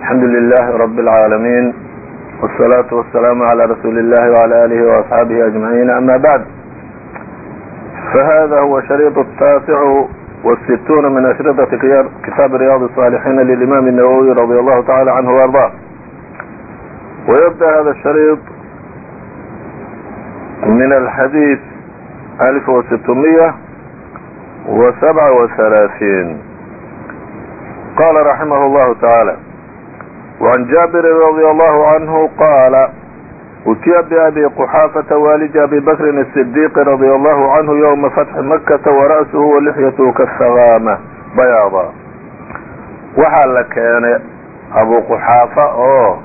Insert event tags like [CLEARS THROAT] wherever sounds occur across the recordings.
alxamdu lilahi rab اlcaalamiin wsalaatu wasalaamu calaa rasuuli illahi wala aalihi waasxaabihi ajmaciin ama bacd fahada huwa shariiط taasicu wasituuna min ashridati kitaabi riyaadi الصaalixiina lilimaam الnawowi radi allahu tacala canhu arda. Wayabda hada shariiط min alxadiid alf wasitumiya wa sabca wahalaaثiin qala raximah اllahu tacaala وعن جابر رضي الله عنه قال أتي بأبي قحافة والد أبي بكر الصديق رضي الله عنه يوم فتح مكة ورأسه ولحيته كالثغامة بياضا waxaa la keenay abu quxaafa oo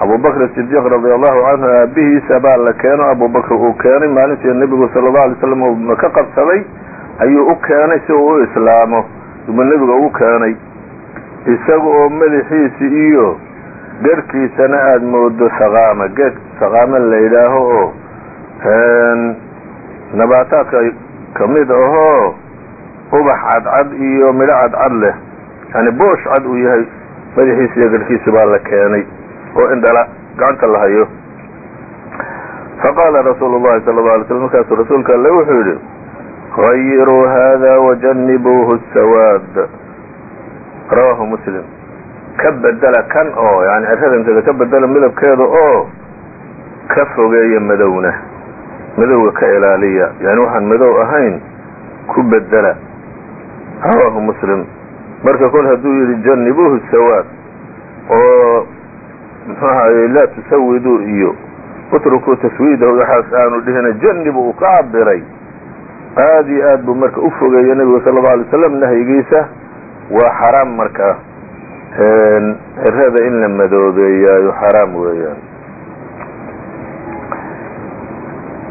abu bakr sidiiq radi allahu canhu aabihiisa baa la keeno abu bakr uu keenay maalintii nebigu sala allau alay slam uu maka qabsaday ayuu u keenay si uu u islaamo buu nebiga ugu keenay isaga oo madaxiisi iyo garhkiisana aada moodo saqaama geed saqaama la yidhaaho oo nabaataadka ka mid ahoo ubax cadcad iyo midho cadcad leh. Yani boosh cad uu yahay madaxiisa iyo garhkiisa baa la keenay oo indhala gacanta la hayo. Faqaala rasuulu llahi sala alla alay slam markaasuu rasuulka alle wuxuu yidhi hayiruu hada wajanibuuhu sawaad. Rawahu muslim ka bedela kan oo yani ciradankeeda ka bedela midabkeeda oo ka fogeeya madowna. Madowga ka ilaaliya. Yani waxaan madow ahayn ku bedela. Rawahu muslim. Marka kol hadduu yidhi janibuuhu sawaad oo muxuu ahaye laa tusawiduu iyo utrukuu taswiidahu. Waxaas aanu dhihina janibu uu ka cabiray aada iyo aad buu marka u fogeeya nebigu sala allau alay slam nahyigiisa. Waa xaraam marka cirada in la madoobeeyaayo xaraam weeyaan.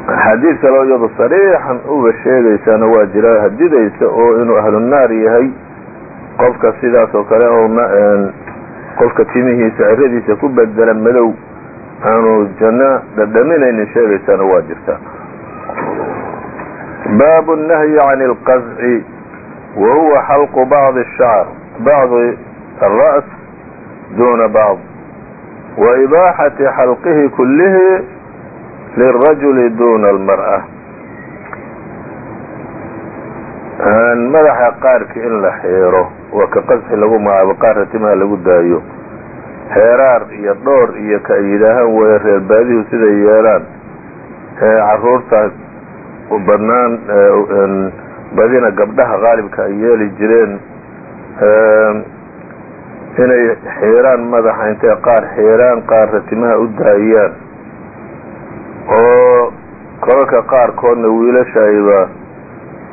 Axaadiid kaloo iyadu sariixan uba sheegaysaana waa jiraa hadidaysa oo inuu ahlunaar yahay. Qofka sidaas oo kale oo qofka timihiisa ciradiisa ku bedela madow aanu janno dhadhaminaynin sheegaysaana waa jirta. Baabu nahyi can اlqazci wa huwa xalqu bacdi shacr bacdi الra's duna bacd wa ibaaxati xalqihi kulihi lirajuli duna اlmarأة madaxa qaarki in la xeero waa ka qasxi lagu magacaabo qaarka timaha lagu daayo xeeraar iyo dhoor iyo ka ay yidhaahaan weeye reer baadihu siday yeelaan caruurta banaan badina gabdhaha qaalibka ay yeeli jireen inay xiiraan madaxa intay qaar xiiraan qaarka timaha u daayaan. Oo kolalka qaarkoodna wiilasha ayba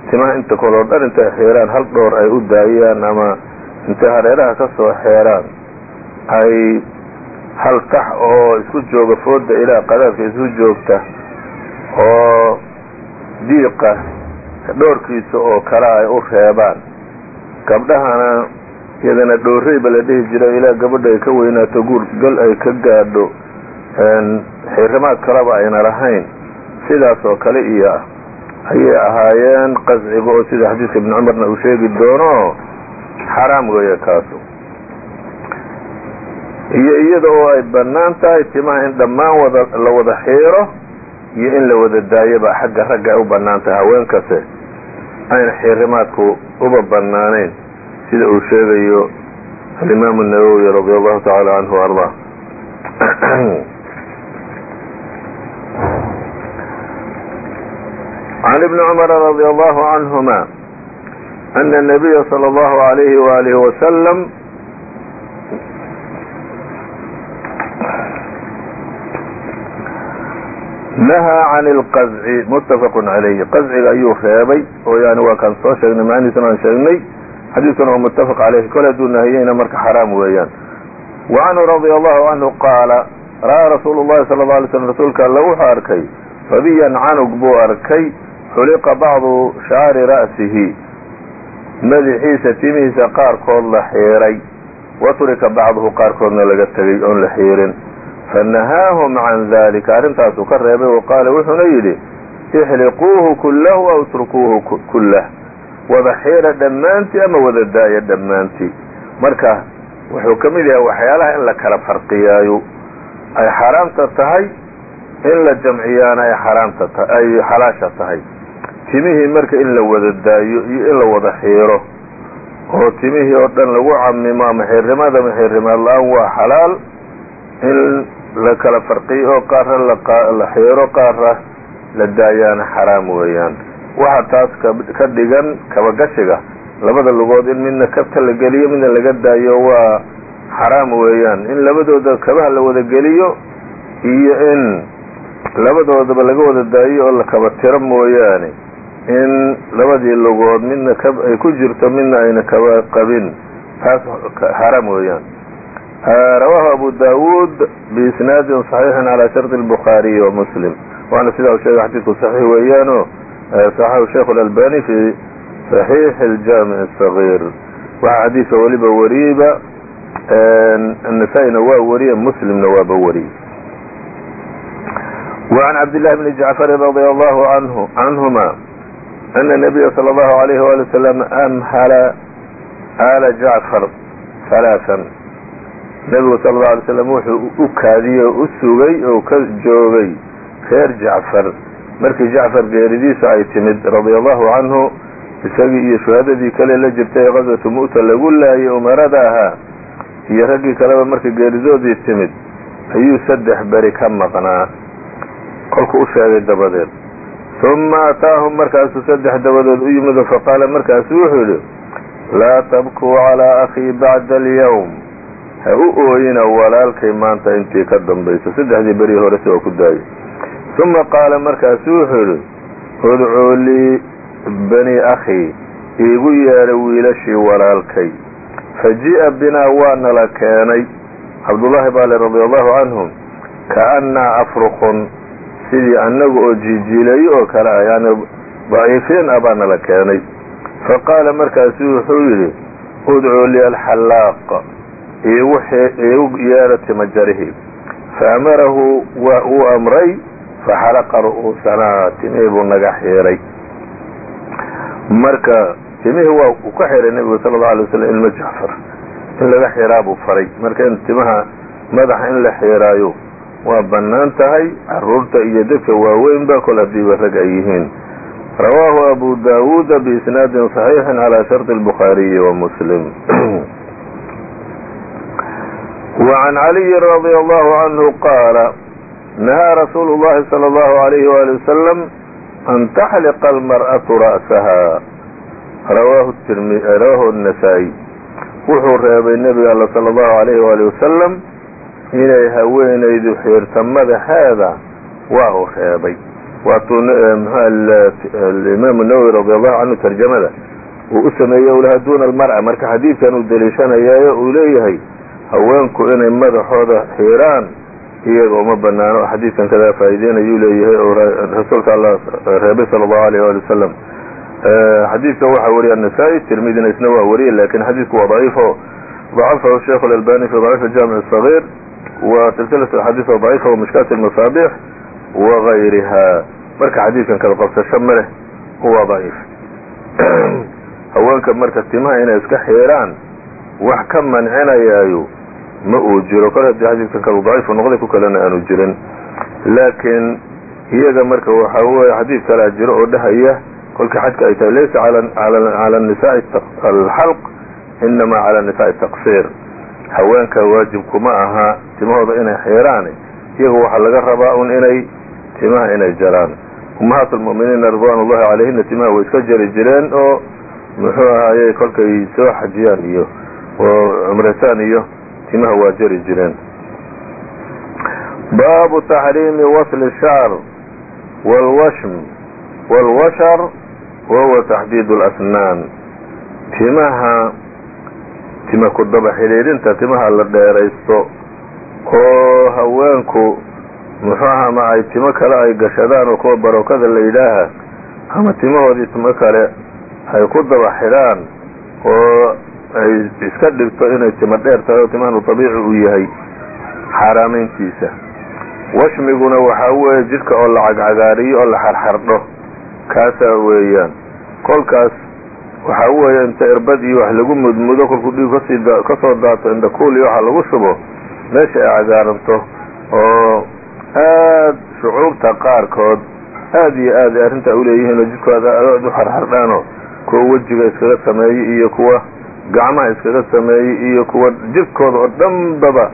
timaha inta koloo dhan intay xiiraan hal dhoor ay u daayaan ama intay hareeraha ka soo xeeraan. Ay hal tax oo isku jooga fooda ilaa qadaadka isu joogta oo diiqa dhoorkiisa oo kale ay u reebaan. Gabdhahana iyadana dhooreyba la dhihi jira ilaa gabadha ay ka weynaato guur gal ay ka gaadho xirimaad kaleba ayna lahayn. Sidaas oo kale iyo ah ayay ahaayeen qasciga oo sida xadiidka ibni cumarna uu sheegi doono xaraam weeye kaasu. Iyo iyada oo ay bannaan tahay timaha in dhammaan wada la wada xiiro iyo in la wada daayaba xagga ragga ay u bannaan tahay haweenkase ayna xirimaadku uba bannaanayn sida uu sheegayo alimaamu الnawowi radi allahu tacaala canhu ardaa [CLEARS THROAT] عن ابن cمر رضي الله عنهما أن النبي صلى الله عليه وآله وسلم نهى عن الqزع متفق عaليه qزciga ayuu reebay oo yani waa kaan soo sheegnay macnihiisuna aan sheegnay xadiidkuna waa متفق عaليه kol haduu nahiyeyna marka xaraam weeyaan وعنه رضي الله عنه qاaلa ra'aa رasuul الlahi صلى الله عليه وسلم rasuulka all wuxuu arkay fadiyan canug buu arkay xuliqa bacdu shaari ra'sihi madaxiisa timihiisa qaarkood la xiiray wa turika bacduhu qaarkoodna laga tegay oon la xiirin fanahaahum can dalika arrintaasuu ka reebay wa qaala wuxuuna yidhi ixliquuhu kullahu aw utrukuuhu kullah wada xiira dhammaantii ama wada daaya dhammaantii. Marka wuxuu ka mid yahay waxyaalaha in la kala farqiyaayo. Ay xaaraamta tahay in la jamciyaana ay xaaraamta ta ay xalaasha tahay. Timihii marka in la wada daayo iyo in la wada xiiro oo timihii oo dhan lagu camimo ama xirrimada ama xirrimaad la'aan waa xalaal in la kala farqiyo oo qaarra la xiiro qaarra la daayaana xaraam weeyaan waxaa taas ka dhigan kabagashiga labada lugood in midna kabta la geliyo midna laga daayo waa xaraam weeyaan. In labadooda kabaha la wada geliyo iyo in labadoodaba laga wada daayo oo la kaba tiro mooyaane. In labadii lugood midna kab ay ku jirto midna ayna kaba qabin. Taas xaraam weeyaan. Rawahu abu dawuud biisnaadin صaxiixin calaa shardi اlbukhaariyi wa muslim. Waana sidaa u sheega xadiidku saxiix weeyaano صaxaxu sheikh اlalbani fi صaxiix اljamiع الصغيir waxaa xadiidka weliba wariyeyba النasaa-ina waa wariye muslimna waaba wariyey وعn cabd للh بn jacfr radي الlahu canهuma أن النabiya slى الlahu عalيh wali وsلم amhala ala jacfar ثaلaaثا nebigu sal اlه alay slam wuxuu u kaadiyey oo u sugay oo ka joogay reer jacfar markii jacfar geeridiisa ay timid radia allahu canhu isagii iyo shuhadadii kale la jirtay ee qaswatu mu'ta lagu laayay umarada ahaa. Iyo raggii kaleba markii geeridoodii timid ayuu saddex beri ka maqnaa. Kolku u sheegay dabadeed. Uma ataahum markaasuu saddex dabadood u yimid oo faqaala markaasu wuxuu yidhi laa tabkuu calىa akhii bacda alyawm. Ha u ooyina walaalkay maanta intii ka dambayso. Saddexdii beri horese waa ku daayay uma qaala markaasu wuxuu yidhi udcuu lii bani akhii iigu yeedha wiilashii walaalkay faji'a binaa waa nala keenay cabdullaahi baale radia allahu canhum kaannaa afruqun sidii annaga oo jiijiileeyo oo kale ah yani daciifiin ah baa nala keenay faqaala markaasu wuxuu yidhi udcuu lii alxallaaq iigu yeedha timajarihi faamarahu waa uu amray faxalaqa ru'uusanaa timihii buu naga xiiray marka timihii waa uu ka xiray nebigu sala allau alay waslm ilma jacfar in laga xiraabuu faray marka in timaha madaxa in la xiiraayo waa bannaan tahay carruurta iyo dadka waaweynba kol haddiiba rag ay yihiin rawaahu abu daawuuda biisnaadin saxiixin calaa shardi albukhaariyi wa muslim wa can caliyin radia allahu canhu nahaa rasuulu llahi sala allahu alayhi waali wasalam an taxliqa almar'atu ra'saha rawaahu annasaa-iy wuxuu reebay nebiga alla sala allahu alayhi waali wasalam inay haweenaydu xirto madaxeeda waa u reebay waatuu alimaamu nawowi radi allahu canhu tarjamada uu u sameeyey ulaha duuna almar'a marka xadiidkan uu daliishanayaayo uu leeyahay haweenku inay madaxooda xiiraan iyaga uma banaano xadiidkan kadaa faa'iideynayuu leeyahay oo rasuulka alla reebay sala allahu alayh waali wasalam eh, xadiidkan waxaa wariya annasaa-i tirmidina isna waa wariye laakiin xadiidku waa daciifo. Dacafahu sheikhu alalbani fi daciif aljamic sagiir wa silsilatu axaadiis oo daciifa wa mishkaat almasaabix wagayriha marka xadiidkan kala qabsasho ma leh daciif. [CLEARS THROAT] Haweenka marka timaha inay iska xeeraan wax ka mancinayaayo ma uu jiro. Kol haddii xadiidkan kalu daciifu noqday ku kalena aanu jirin. Laakiin iyaga marka waxaa weeye xadiid kalaa jiro oo dhahaya kolkii xadka ay tahay laysa cala nisaai alxalq inamaa cala nisaai taqsiir. Haweenka waajibkuma aha timahooda inay xeeraan. Iyaga waxaa laga rabaa un inay timaha inay jaraan. Ummahaat lmuminiina ridwan ullahi calayhina timaha way iska jari jireen oo muxuu ahaayey kolkay soo xajiyaan iyo oo cumrataan iyo timaha waa jari jireen. Baabu taxriimi wasli shacr wlwashm wاlwashar wahuwa taxdiid اlasnaan timaha tima ku daba xidhiidhinta timaha la dheeraysto oo haweenku muxuu aha ma ay timo kale ay gashadaan oo kuwa barokada la yidhaaha ama timahoodii timo kale ay ku daba xidhaan oo ay iska dhigto inay timo dheer tahay oo timahanu dabiici uu yahay xaaraamayntiisa. Washmiguna waxaa weeye jidhka oo la cagcagaariyo oo la xarxardho. Kaasaa weeyaan. Kolkaas waxa weeye inta irbad iyo wax lagu mudmudo kolkuu dhiig ka sii ka soo daato indhakuul iyo waxa lagu shubo meesha ay cagaaranto oo aad shucuubta qaarkood aad iyo aad ay arrintaa uleeyihiin oo jidkooda aad u xarxardhaano kuwa wejiga iskaga sameeyey iyo kuwa gacmaha iskaga sameeyey iyo kuwa jirkooda oo dhanbaba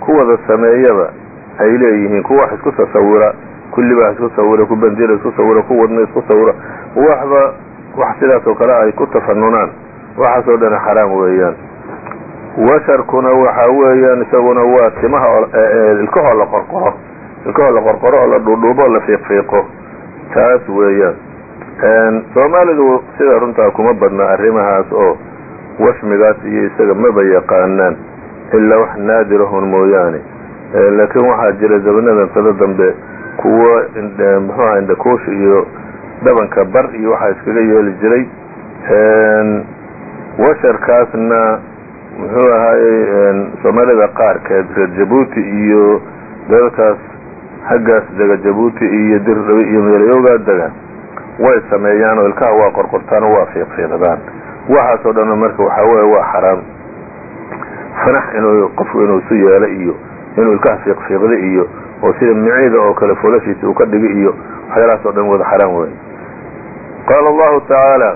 kuwada sameeyaba ay leeyihiin kuwa wax isku tasawira kulliba isku sawira ku bandira isku sawira ku wadna isku sawira waxba wax sidaas oo kale ay ku tafanunaan waxaasoo dhan xaraam weeyaan. Washarkuna waxa weeyaan isaguna waa timaha ilkahoo la qorqoro ilkahoo la qorqoro oo la dhuudhuubo o la fiiqfiiqo. Taas weeyaan. Soomaalidu sida runtaa kuma badna arrimahaas oo washmigaas iyo isaga maba yaqaanaan ilaa wax naadirahun mooyaane. Laakiin waxaa jira zabanadan sada dambe kuwo muxuaha indhakuusha iyo dhabanka bar iyo waxaa iskaga yeeli jiray. Washarkaasna muxuu ahaayey soomaalida qaarkeed reer jabuuti iyo dadalkaas xaggaas dega jabuuti iyo dirdhabe iyo meelayoogaa dega way sameeyaan oo ilkaha waa qorqortaan oo waa fiiqfiiqdaan waxaasoo dhan marka waxaa weeye waa xaraam. Fanax inuu qofku inuu isu yeelo iyo inuu ilkaha fiiqfiiqda iyo oo sida miciida oo kale folashiisa uu ka dhigi iyo waxyaalahaas oo dhan wada xaraam wey qaala allahu tacaala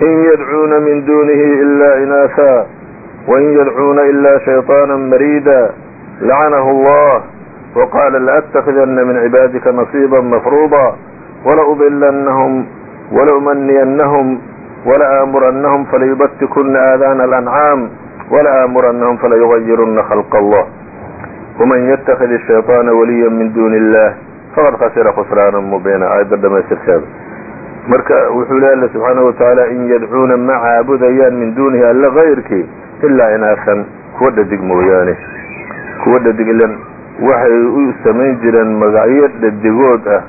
in yadcuuna min dunihi ila inaasa wain yadcuuna ila shayطaana marida lacanahu allah waqaala laأtakidana min cibaadika nasiiba mafruuda walaudilannahum walaumaniyannahum walaaamurannahum falayubatikuna aadaana alancaam walaaamurannahum falayugayiruna khalq allah wman ytakid الshayطaana waliya min duni اllah faqad khasira khusraana mubiina aayadda dhamaystirkeeda marka wuxuu le alla subxaanaه watacaala in yadcuuna ma caabudayaan min dunihi alla kayrkii ilaa inaasan kuwa dhadig mooyaane kuwa dhadig ilan waxay u samayn jireen magacyo dhadigood ah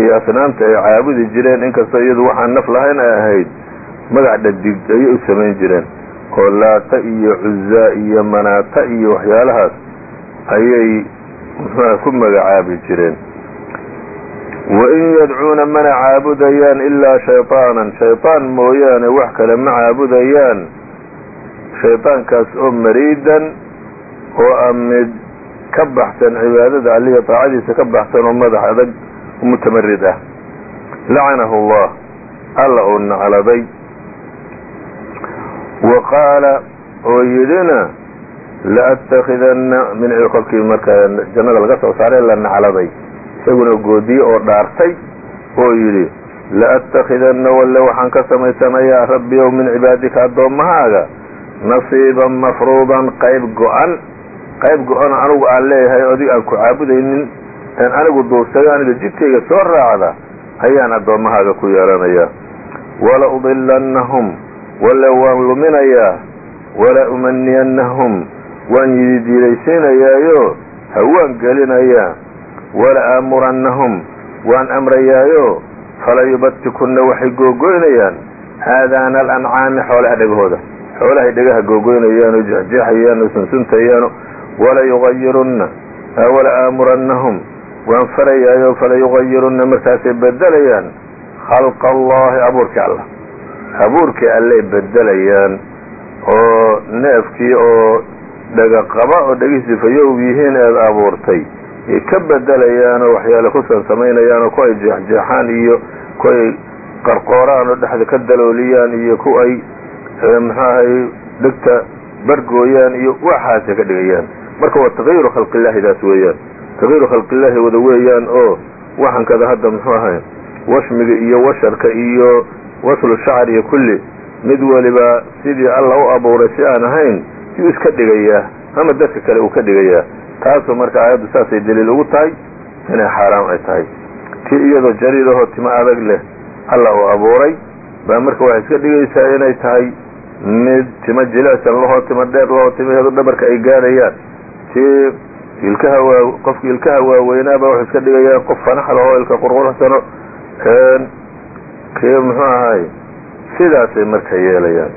iyo asnaamta ay caabudi jireen inkastoo iyadu waxaan naf lahayn ay ahayd magac dhadig ayay u samayn jireen oo laata iyo cuzaa iyo manaata iyo waxyaalahaas ayay muxuuha [LAUGHS] ku magacaabi jireen wain yadcuuna mana caabudayaan ilaa shayطaanan shayطaan mooyaane wax kale ma caabudayaan shayطaankaas oo mariidan oo a mid ka baxsan cibaadada aliya taacadiisa ka baxsan oo madax adag mutamarid ah lacanahu اllah alla uu nacladay wa qaala oo yidhina laأtakidana min kolkii marka jannada laga soo saaray la nacladay isaguna goodiye oo dhaartay oo yidhi laأtakidana walle waxaan ka samaysanayaa rabbi ow min cibaadika addoommahaaga nasiiban mafruudan qayb go-an qayb go-an anigu aan leeyahay o adig aan ku caabudaynin aan anigu duursayo aniga jidkayga soo raacda ayaan addoommahaaga ku yeelanayaa wala udilannahum walle waan luminayaa wala umaniyannahum waan yididiilaysiinayaayo hawaan gelinayaa wala aamurannahum waan amrayaayo falayubatikunna waxay googoynayaan aadaana alancaami xoolaha dhegahooda xoolahay dhegaha googoynayaan oo jexjeexayaan oo sunsuntayaano wala yugayirunna wala aamurannahum waan farayaayo falayugayirunna markaasay bedelayaan khalqa allahi abuurkii allah. Abuurkii allay bedelayaan oo neefkii oo dhega qaba oo dhegihiisi fayow yihiin eed abuurtay. Ay ka bedelayaan oo waxyaale kusan samaynayaan oo ku ay jeexjeexaan iyo ku ay qarqooraan oo dhexda ka dalooliyaan iyo ku ay muxuahay dhegta bargooyaan iyo waxaasay ka dhigayaan. Marka waa takyiru khalqillahi daas weeyaan takyiru khalqillahi wada weeyaan oo waxankada hadda muxuu ahay washmiga iyo washarka iyo waslu shacr iyo kulli mid waliba sidii alla u abuuray si aan ahayn yuu iska dhigayaa ama dadka kale uu ka dhigayaa. Taasoo marka aayaddu saasay daliil ugu tahay inay xaaraam ay tahay. Tii iyadoo jariidahoo timo adag leh alla uu abuuray baa marka waxay iska dhigaysaa inay tahay mid timo jilicsan lahoo timo dheer lahoo timaheedu dhabarka ay gaadhayaan. Tii ilkaha waa qofki ilkaha waaweynaaba waxay iska dhigayaan qof fanax lahoo ilka qurqursano kii muxuu ahay? Sidaasay marka yeelayaan.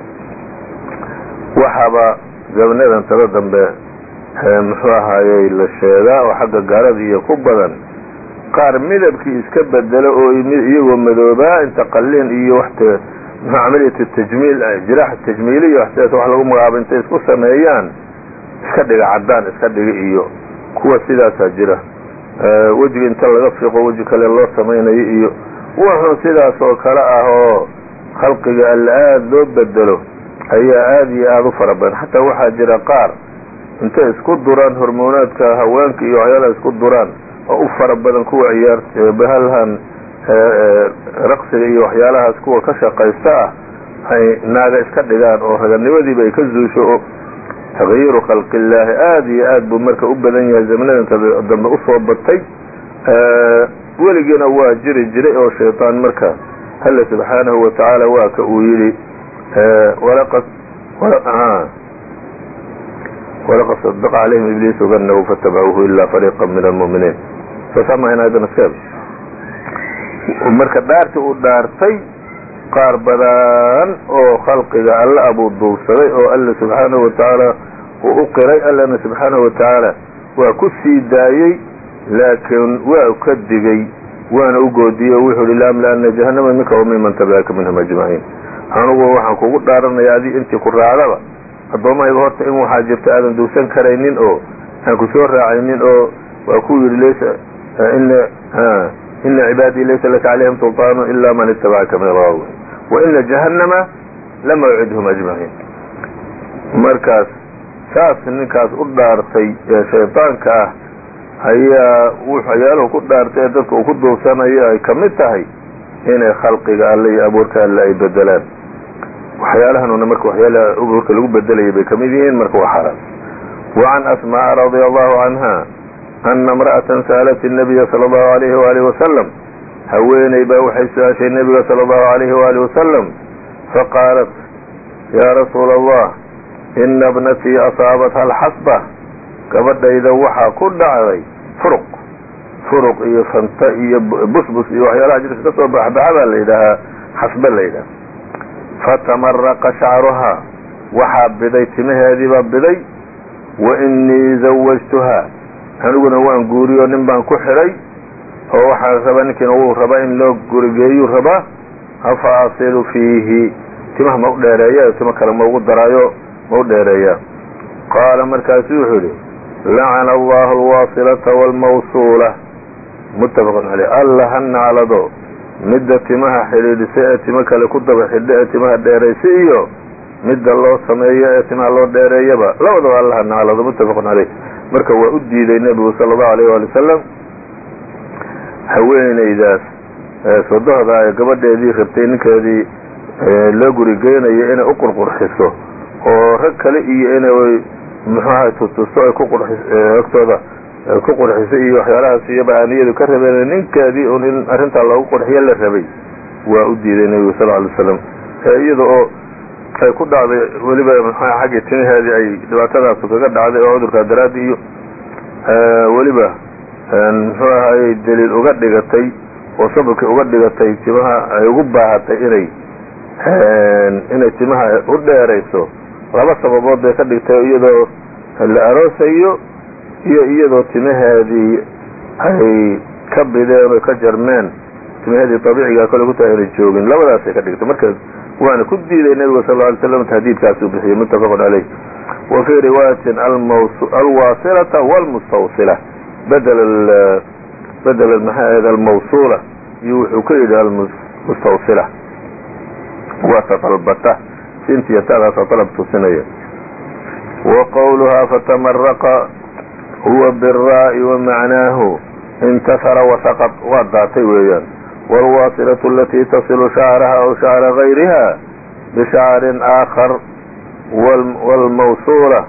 Waxaaba gabnadan tada dambe muxuu ahaayey la sheegaa oo xagga gaalada ku badan. Qaar midabkii iska bedelo oo iyagoo madoobaa inta qalin iyo wax camaliyatu tajmiil jiraaxa tajmiiliya sidaas wax lagu magacaabo intay isku sameeyaan. Iska dhiga caddaan iska dhiga iyo kuwa sidaasaa jira. Wejiga inta laga fiiqo weji kale loo samaynayo iyo wuxuu sidaas oo kale ah oo khalqiga alla aada loo bedelo ayaa aada iyo aada u fara badan. Xataa waxaa jira qaar intay isku duraan hormoonaadka haweenka iyo waxyaalaha isku duraan oo u fara badan kuwa ciyaar bahalhan raqsiga iyo waxyaalahaas kuwa ka shaqaysta ah ay naaga iska dhigaan oo raganimadiiba ay ka zuusho oo takyiiru khalqi illaahi aada iyo aad buu marka u badan yahay zamanadan dambe u soo batay. Weligiina waa jiri jiray oo shayطaan marka alle subxaanahu watacaala waa ka uu yidhi walaqad sadaqa calayhim ibliisu danahu fatabcuuhu ilaa fariiqa min almu'miniin. Soosaamahaydanaskeb marka dhaartii uu dhaartay qaar badan oo khalqiga alle abuu duubsaday oo alle subxaanahu watacaala uu u qiray allena subxaanahu watacaala waa ku sii daayey laakiin waa ka digay waana u goodiyey. Oo wuxuu hi laamlaana jahannama minka wamiman tabicaka minhum ajmaciin. Anugu waxaan kugu dhaaranaya adi intii ku raacdaba. Addoommahayba horta in waxaa jirta aadan duugsan karaynin oo aan ku soo raacaynin oo waa ku yidhi laysa ina cibaadii laysa laka calayhim sulطaanu ila man itabacaka min algaawi waina jahannama lamawcidhum ajmaciin markaas saas ninkaas u dhaartay ee shaydaanka ah ayaa waxyaaluhu ku dhaartay ee dadka uu ku duubsanayo ay ka mid tahay inay khalqiga alle iyo abuurka alle ay bedelaan waxyaalahanuna marka waxyaalaha abuurka lagu bedelayay bay kamid yihiin marka waa xaaraan wacan asma'a radia allahu canha ana imra'atan sa'alat الnabiya salى allahu alayhi waalihi wasalam haweeney baa waxay su'aashay nebiga salى allahu alayhi waalihi wasalam faqaalat yaa rasuula allah ina bnatii asaabatha alxasba gabadhayda waxaa ku dhacday furuq. Furuq iyo fanta iyo busbus iyo waxyaalaha jirka ka soo baxbaxa baa la yidhaahaa xasbe la yidhaha. Fatamaraqa shacruhaa waxaa biday timaheediibaa biday wa inii zawajtuhaa. Aniguna waan guuriyo nin baan ku xidhay oo waxaa rabaa ninkiina wuu rabaa in loo gurigeeyuu rabaa afa asilu fiihi. Timaha ma u dheereeya timo kale ma ugu daraayo ma u dheereeya. Qaala markaasu wuxuu yidhi lacana allahu alwaasilata waalmawsuula muttafaqun caleyh alla ha naclado midda timaha xidhiidhisay ee timo kale ku daba xidho ee timaha dheeraysay iyo midda loo sameeyo ee timaha loo dheereeyaba. Labadaba alla ha naclado muttafaqun caleyh marka waa u diiday nebigu sala allahu alayh waali wasalam haweenaydaas sodohda ee gabadheedii rabtay ninkeedii loo gurigeynayo inay u qurqurxiso oo rag kale iyo inay muxuaha tustusto ay ku agtooda ku qurxiso iyo waxyaalahaas iyaba aan iyadu ka rabeen ninkeedii un in arrintaa loogu qurxiyo la rabay. Waa u diiday nebigu sal alay slam iyada oo ay ku dhacday weliba mxua xaggii timaheedii ay dhibaatadaasu kaga dhacday oo cudurkaa daraaddi iyo weliba muxuu ahayey daliil uga dhigatay oo sababkii uga dhigatay timaha ay ugu baahatay inay inay timaha u dheerayso. Laba sababood bay ka dhigtay iyadoo la aroosayo iyo iyadoo timaheedii ay ka bideen o ka jarmeen. Timaheedii dabiicigaa kole ku tahay inay joogin. Labadaasay ka dhigtay. Marka waana ku diiday nebiga sal ly slam tahdiidkaasuu bixiyey. Muttafaqun caleyh wa fii riwaayatin alwaasilata wاlmustawsila bedel ahayd almawsuula iyo wuxuu ka yidhi almustawsila waa tatalbata sintiya taadaasa dalab tusinaya wa qowluhaa fatamaraqa huwa biraa'i wa macnaahu intahara wasaqad waa daatay weeyaan wاlwaasilatu alatii tasilu shacraha aw shacra gayriha bishacrin aakhar wاlmawsuula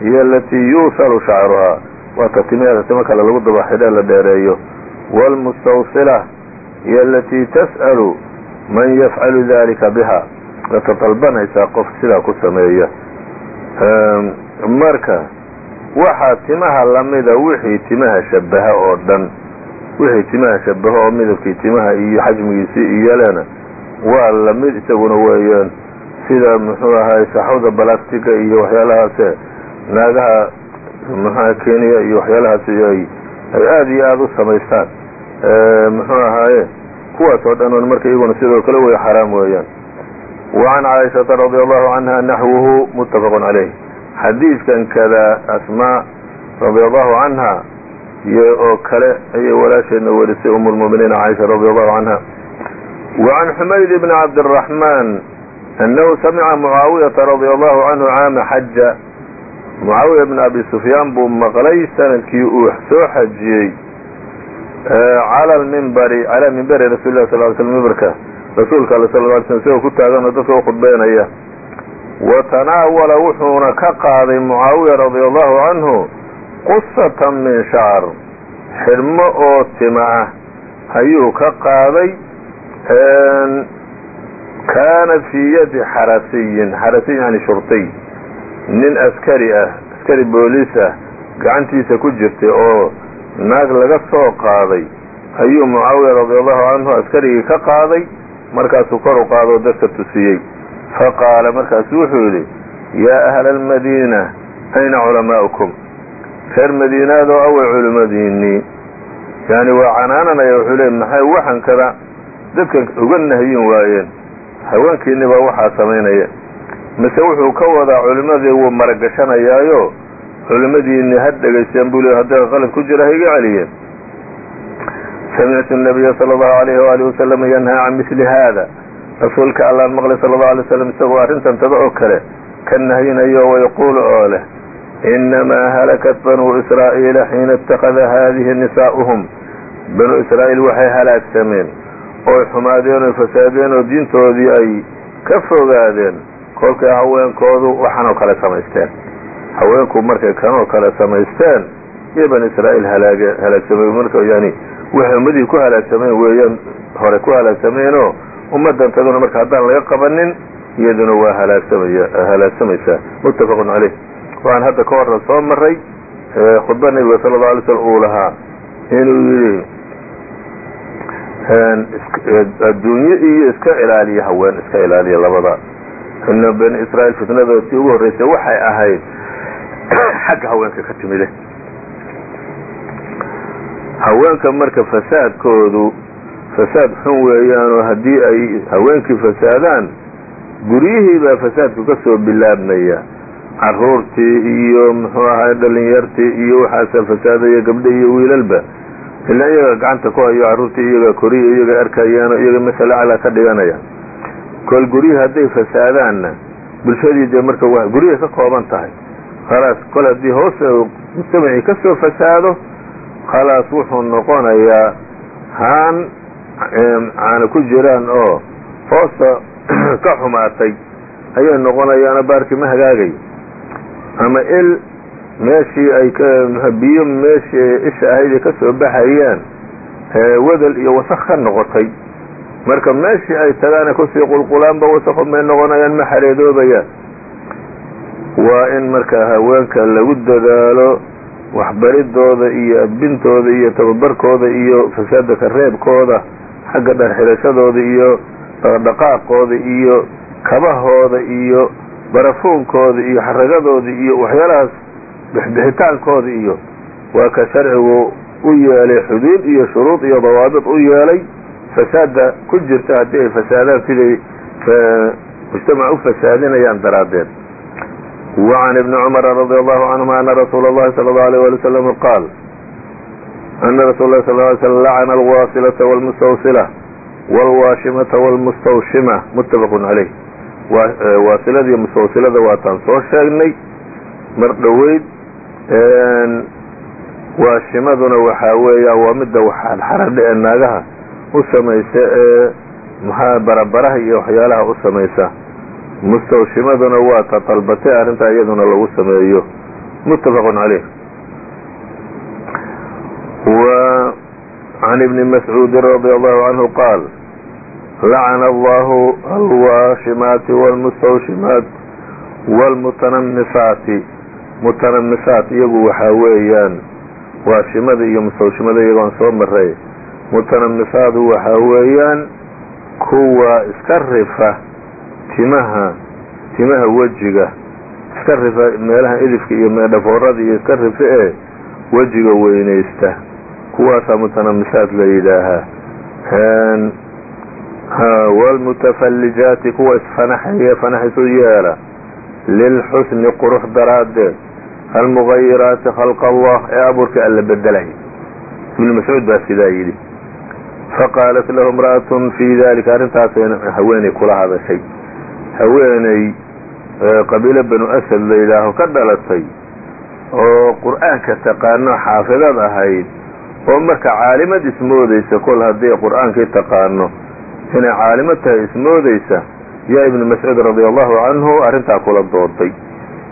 hiyo alatii yuusalu shacruhaa waa ta timaheeda timo kale lagu daba xidhee la dheereeyo. Wاlmustawsila hiyo alatii tas'alu man yafcalu dalika biha. Dalbanaysaa qof sidaa ku sameeya. Marka waxaa timaha lamida wixii timaha shabaha oo dhan. Wixii timaha shabaho oo midabkii timaha iyo xajmigiisii iyolena waa la mid isaguna weeyaan sida muxuu ahay saxawda balastiga iyo waxyaalahaase naagaha maxaa kenya iyo waxyaalahaas ay aada iyo aada u samaystaan. Muxuu ahaaye kuwaas oo dhan marka iyaguna sidoo kale way xaraam weeyaan. Wacan caaishata radia allahu canha naxwuhu muttafaqun caleyh xadiidkan kada asmaa radiallahu canha iyo oo kale ayay walaasheedna welisay umu lmuminiin caaisha radiallahu canha wacan xumayd bni cabdiraxmaan annahu samica mucaawiyata radia allahu canhu caama xaja mucaawiya bn abi sufyaan buu maqlay sannadkii uu soo xajiyey calى mimbari calى mimbari rasul lah sal sl mimbarka rasuulka all sal ly slm isagoo ku taagan oo dadka u khudbeynaya wa tanaawala wuxuuna ka qaaday mucaawiya radia allahu canhu qusatan min shacar xidhmo oo tima ah. Ayuu ka qaaday kaanat fii yadi xarasiyin xarasiy yani shurtiy nin askari ah askari booliis ah gacantiisa ku jirtay oo naag laga soo qaaday ayuu mucaawiya radiallahu canhu askarigii ka qaaday markaasuu kor u qaadoo dadka tusiyey. Faqaala markaasu wuxuu yidhi yaa ahla almadiina ayna culamaa'ukum reer madiinaadoo away culimmadiinnii yani waa canaananaya wuxuu leey maxay waxankada dadka uga nahyin waayeen? Haweenkiinni baa waxaa samaynaya mise wuxuu ka wadaa culimmadii wuu maragashanayaayo culimmadiinni ha dhegaysteen buu le hadday qalad ku jira ha iga celiyeen samictu nabiya sala allahu alayhi waali wasalam yanhaa can misli haada rasuulka allaan maqlay sala allahu alay waslam isagoo arrintan tada oo kale ka nahyinayo wayaquulu oo leh inamaa halakat banuu israa'iila xiina ittakhada haadihi nisaa'uhum. Banuu israa'iil waxay halaagsameen ooy xumaadeen oy fasaadeen oo diintoodii ay ka fogaadeen kolkay haweenkoodu waxanoo kale samaysteen. Haweenku markay kanoo kale samaysteen iyo bani israa'iil halaag halaagsameen marka yani waxay ummadii ku halaagsameen weeyaan hore ku halaagsameenoo ummaddan taduna marka haddaan laga qabanin iyaduna waa halaagsamaya halaagsamaysaa muttafaqun caleyh waxaan hadda ka horra soo maray khudba nebiga sala allau alay slam uu lahaa. Inuu yidhi adduunye iyo iska ilaaliya haween iska ilaaliya labada ina bani israa'iil fitnadoodii ugu horreysay waxay ahayd [COUGHS] xagga haweenka ka timide haweenka marka fasaadkoodu fasaad xun weeyaanoo haddii ay haweenkii fasaadaan guryihii baa fasaadku ka soo bilaabmaya. Caruurtii iyo muxuu ahay dhalinyartii iyo waxaasa fasaadaya gabdha iyo wiilalba. Ilaa iyaga gacanta ku hayo carruurtii iyaga koriya iyaga arkayaano iyaga masale aclaa ka dhiganaya kol guryihii hadday fasaadaanna bulshadii dee marka waa guryahay ka kooban tahay. Khalaas kol haddii hoos mujtamacii ka soo fasaado khalaas wuxuu noqonayaa haan caana ku jiraan oo hoosta [CLEARS THROAT] ka xumaatay. Ayay noqonayaano baarkii ma hagaagayo ama il meeshii ay biyo meeshii isha ahayd ay ka soo baxayaan wadal iyo wasaq ka noqotay marka meeshii ay tagaana ku sii qulqulaanba wasaqo may noqonayaan ma xareedoobayaan waa in marka haweenka lagu dadaalo waxbaridooda iyo abintooda iyo tababarkooda iyo fasaada ka reebkooda xagga dharxidhashadooda iyo dhaqdhaqaaqooda iyo kabahooda iyo barafuunkooda iyo xaragadooda iyo waxyaalahaas bixbixitaankooda iyo waa ka sharcigu u yeelay xuduud iyo shuruud iyo dawaabit u yeelay fasaada ku jirta haddii ay fasaadaan siday mujtamac u fasaadinayaan daraaddeed وعn بن cمر رضي الله عنهma أن رsuuل الlhi صلى الله عليه ولي وسلم qاal أنa رsuل اه صل ل sلم لcن الواصلة والمستوصلة والواashimة والمستوshimة متفق عaليه waasiladiiyo mustawsilada waataan soo sheegnay mar dhoweyd waashimaduna waxaa weeya waa midda xaradhe ee naagaha u samaysa ee mxaa barabaraha iyo waxyaalaha u samaysa. Mustawshimaduna waa ta dalbatay arrintaa iyaduna lagu sameeyo. Muttafaqun caleyh wa can ibni mascuudin radia allahu canhu qaal lacana allahu alwaashimaati wاlmustawshimaat wاlmutanamisaati mutanamisaat iyagu waxaa weeyaan waashimada iyo mustawshimada iyagoon soo maray mutanamisaadu waxaa weeyaan kuwa iska rifa timaha timaha wejiga iska rifa meelaha idifka iyo meedhafoorada iyo iska rifa ee wejiga weynaysta kuwaasaa mutanamisaat la yidhaahaa wاlmutafallijaati kuwa isfanaxaya fanaxisu yeela lilxusni qurux daraaddeed almugayiraati khalq allah ee abuurkii alla bedelay ibnu mascuud baa sidaa yidhi faqaalat lahu imra'atun fii dalika arrintaasayna haweeney kula hadashay haweeney qabiilo banu asad la yidhaaho ka dhalatay oo qur'aanka taqaano xaafidad ahayd oo marka caalimad ismoodaysa kol haddii qur'aankii taqaano inay caalimad tahay ismoodaysa yaa ibnu mascuud radia allahu canhu arrintaa kula dooday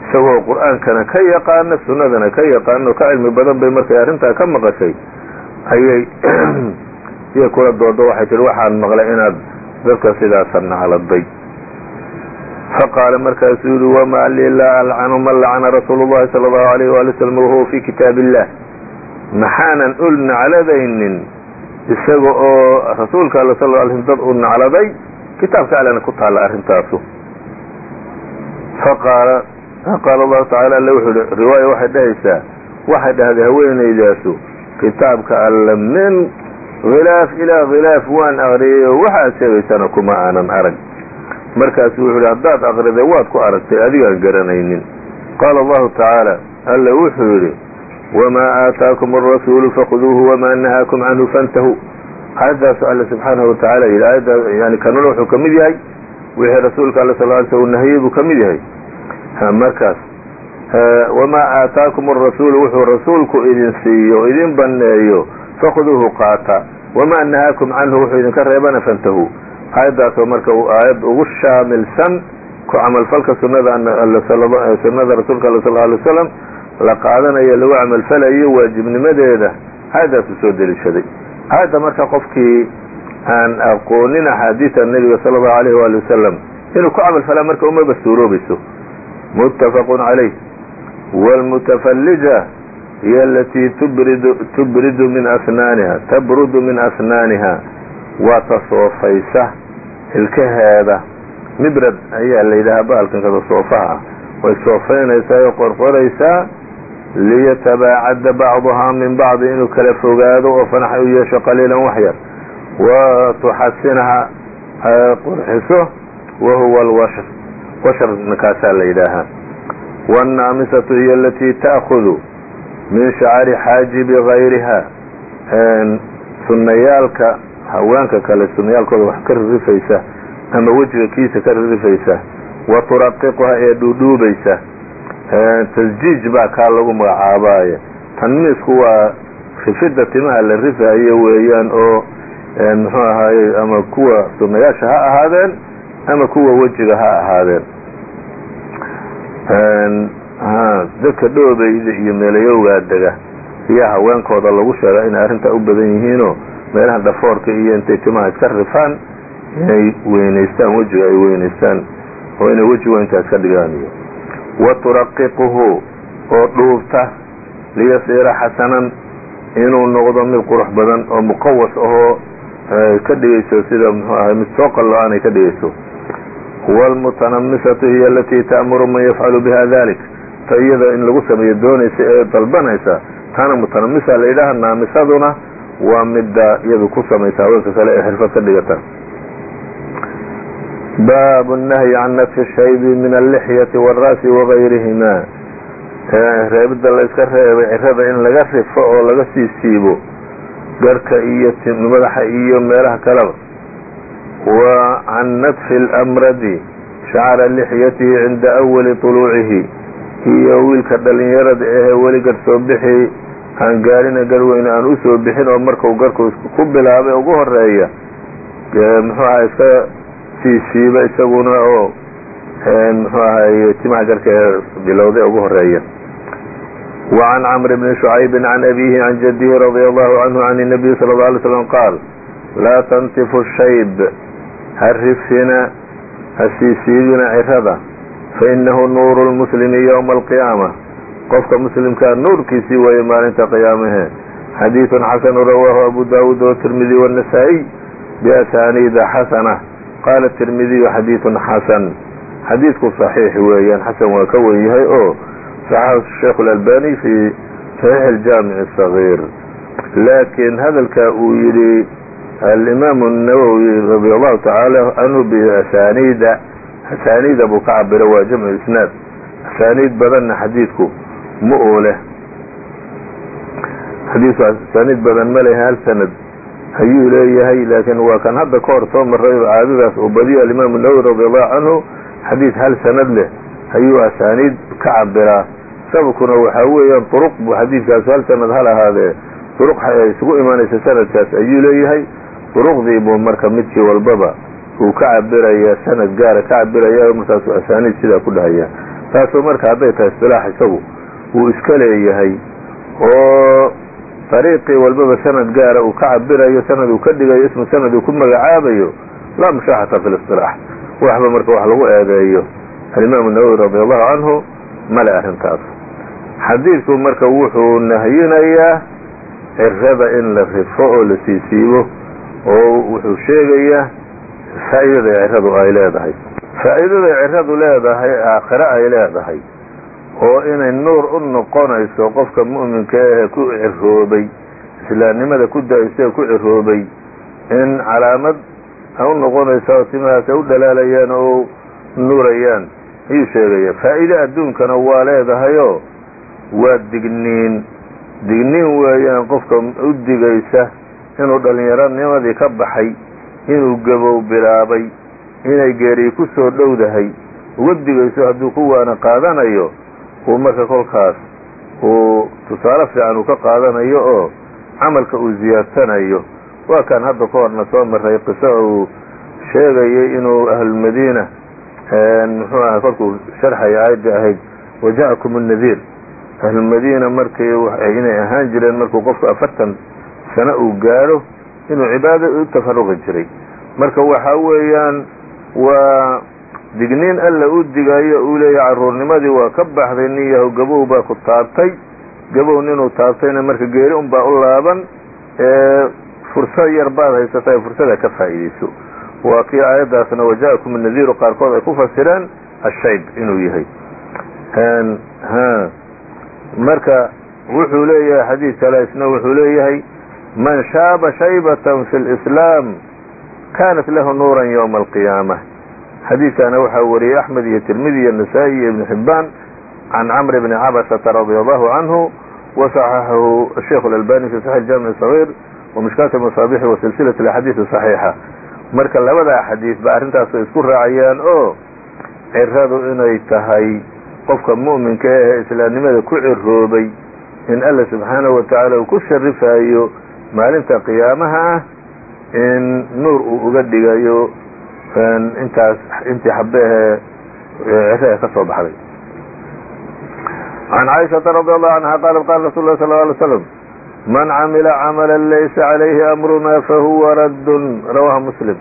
isagoo qur'aankana ka yaqaana sunnadana ka yaqaano ka cilmi badan bay markay arrintaa ka maqashay ayay yay kula doodo waxay tihi waxaan maqlay inaad dadka sidaasa nacladay faqaala markaasuu yihi wamaa lii laa alcanu man lacana rasuulu llahi sala allahu alayh waali wasalam wahuwa fii kitaab illah maxaanan ul nacladaynin isaga oo rasuulka alla sal l dad u nacladay kitaabka allena ku taalla arrintaasu. Faqaala qaala allahu tacala alle wuxuu hi riwaaya waxay dhahaysaa waxay dhahday haweenaydaasu kitaabka alle min khilaaf ilaa khilaaf waan aqriyay oo waxaad sheegaysana kuma aanan arag. Markaasu wuxuu hi haddaad aqriday waad ku aragtay adigaan garanaynin. Qaala allahu tacaala alle wuxuu yidhi wamaa aataakum arasuulu fakuduuhu wamaa nahaakum canhu fantahuu aayaddaasu alle subxaanahu watacaala yidhi aayadda yani kanuna wuxuu ka mid yahay. Wixii rasuulka alle sal ly sl nahiyey buu ka yahay. Markaas wamaa aataakum arasuulu wuxuu rasuulku idin siiyo idin banneeyo fakuduuhu qaata. Wamaa nahaakum canhu wuxuu idinka reebana fantahuu aayaddaasoo marka aayad ugu shaamilsan ku camalfalka sunada sunada rasuulka all sal alay wasalam la qaadanayo lagu camalfalayo waajibnimadeeda aayaddaasuu soo deliishaday. Aayadda marka qofkii aan aqoonin axaadiida nebiga sala allahu alayh waali wasalam inuu ku camalfalaa marka umaba suuroobayso muttafaqun calayh. Wاlmutafallija hiy alatii tubridu min asnaaniha tabrudu min asnaaniha waa ta soofaysa ilkaheeda mibrad ayaa la yidhahaa baalkan kada soofaha ah way soofaynaysaa oo qorqoraysaa liyatabaacada bacduhaa min bacdi inuu kala fogaado oo fanax u yeesho qaliilan waxyar wa tuxasinaha qurxiso wa huwa alwashr washrna kaasaa la yidhaahaa wاnnaamisatu hiy alatii ta'kudu min shacri xaajibi gayriha sunayaalka haweenka kale sunayaalkooda wax ka ririfaysa ama wejiga kiisa ka ririfaysa wa turaqiquha ee dhuudhuubaysa tasjiij baa kaa lagu magacaabaaye. Tanmiisku waa rifidda timaha la rifayo weeyaan oo muxuu ahaaye ama kuwa sunayaasha ha ahaadeen ama kuwa wejiga ha ahaadeen dadka dhoobeyda iyo meelayowgaa dega ayaa haweenkooda lagu sheegaa inay arrintaa u badan yihiinoo meelaha dhafoorka iyo intay timaha iska rifaan inay weynaystaan wejiga ay weynaystaan oo inay wejiga intaa iska dhigaan iyo. Wa turaqiquhu oo dhuubta liyasiira xasanan inuu noqdo mid qurux badan oo muqawas ahoo ka dhigayso sida muxuu ahay mid soo qallo-aan ay ka dhigayso. Wاlmutanamisatu hiy alatii ta'muru man yafcalu biha dalik sunta iyada in lagu sameeyo doonaysa ee dalbanaysa. Taana mutanamisa la yidhaaha naamisaduna waa midda iyadu ku samaysa haweenka kale ee xirfad ka dhigata. Baabu nahyi can nadfi shaybi min allixyati waalra'si wagayrihimaa reebidda la reebay cirada in laga rifo oo laga sii siibo garhka iyo madaxa iyo meelaha kaleba wa can nadfi اlamradi shacra lixyatihi cinda awali طuluucihi iyo wiilka dhalinyarada ahee weli garh soo bixi aan gaarina garweyne aan usoo bixin oo markau garhku ku bilaabay ugu horeeya muxuu ahay iska sii siiba isaguna oo muxuu ahay timaha garhka ee bilowday ugu horeeya وعn cمر بن شعyب عن أbيه عن جده رضي الله عنه عن النبي صلى الله عليه وسلم qاaل laa تنتف الشhayb ha rifina ha siisiibina cirada faإnahu nuur الmسلم yومa القiyaaمة qofka mslimkaa nuurkiisii weeye maalinta qiyaamahe xadيiث xasن rawaahu أbu dawud والتirmidي والنسائي بأsانيda xasنة qاla التirmidiyu xadيiث xasن xadiidku صaxiix weeyaan xasan waa ka wen yahay oo صxaxu sheikh األbاني في صaحيح الجاmiع الصغير laakiin hadalka uu yidhi alimaamu الnawowi radi allahu tacaala canhu biasaniida asaaniida buu ka cabira waa jamcu isnaad. Asaaniid badanna xadiidku ma uu leh xadiidku asaaniid badan ma leh hal sanad. Ayuu leeyahay laakiin waa kan hadda ka hor soo maray caadadaas uu badiyo alimaamu nawowi radi allahu canhu xadiid hal sanad leh ayuu asaaniid ka cabiraa sababkuna waxaa weeyaan duruq buu xadiidkaasu hal sanad hal ahaadee duruq isugu imaanaysa sanadkaas ayuu leeyahay. Duruqdii buu marka midkii walbaba uu ka cabiraya sanad gaara ka cabiraya markaasuu asaaniid sidaa ku dhahaya. Taasoo marka hadday tahay istilaax isagu uu iska leeyahay oo dariiqii walbaba sanad gaara uu ka cabirayo sanad uu ka dhigayo ismu sanad uu ku magacaabayo laa mushaaxata fi listilaax waxba marka wax lagu eedeeyo. Alimaamu nawowi radi allahu canhu male arrintaas. Xadiidku marka wuxuu nahyinayaa cirada in la rifo oo la siisiibo oo wuxuu sheegayaa faa'iidada ciradu ay leedahay. Faa'iidada ciradu leedahay aakhire ay leedahay oo inay nuur u noqonayso qofka mu'minka ahee ku ciroobay islaamnimada ku da'isee ku ciroobay in calaamad ay u noqonaysa oo u dhalaalayaan oo nuurayaan. Ayuu sheegaya faa'iide adduunkana waa leedahayoo waa digniin. Digniin weeyaan qofka u digaysa inuu dhallinyaronimadii ka baxay inuu gabow bilaabay inay geeriyi ku soo dhowdahay. Uga digayso hadduu ku waana qaadanayo uu marka kolkaas uu tusaale fiican uu ka qaadanayo oo camalka uu ziyaadsanayo waa kan hadda ka horna soo maray qiso uu sheegayay inuu ahlulmadiina muxuu ahay kolkuu sharxaya aayadda ahayd waja'akum الnadiir ahlulmadiina markii inay ahaan jireen markuu qofku afartan sano uu gaadho inuu cibaada u tafaruqi jiray. Marka waxa weeyaan waa digniin alla u digayo uu leeyahay carruurnimadii waa ka baxday nin gabow baa ku taabtay. Gabow ninuu taabtayna marka geeri un u laaban fursad yar baad haysata ee fursada ka faa'iidayso. Waa kii aayaddaasna waja'akum الnadiiru qaarkood ay ku fasireen ashayb inuu yahay. Marka wuxuu leeyahay xadiid kale isna wuxuu leeyahay man shaaba shaybatan fi lislaam kaanat lahu nuuran ywma alqiyaama. Xadiidkaana waxaa wariyey axmed iyo tirmidi iyo nasaa-i iyo ibnu xibbaan can camr bni cabasata radia allahu canhu wasaxaxahu sheikhu lalbani fi saxi jaamic sagiir wa mishkaati masaabixi wa saxiixa marka labadaa xadiid ba arrintaasay isku raacayaan oo ciradu inay tahay qofka mu'minka ee islaamnimada ku ciroobay in alla subxaanahu watacaala uu ku sharifayo maalinta qiyaamaha ah in nuur uu uga dhigayo intaas intii xabehe ciraha ka soo baxday. Can caaishaةa radi allahu canha qalat qala rasul lah sal alay slam man camila camala laysa calayhi amruna fahuwa raddun. Rawaha muslim.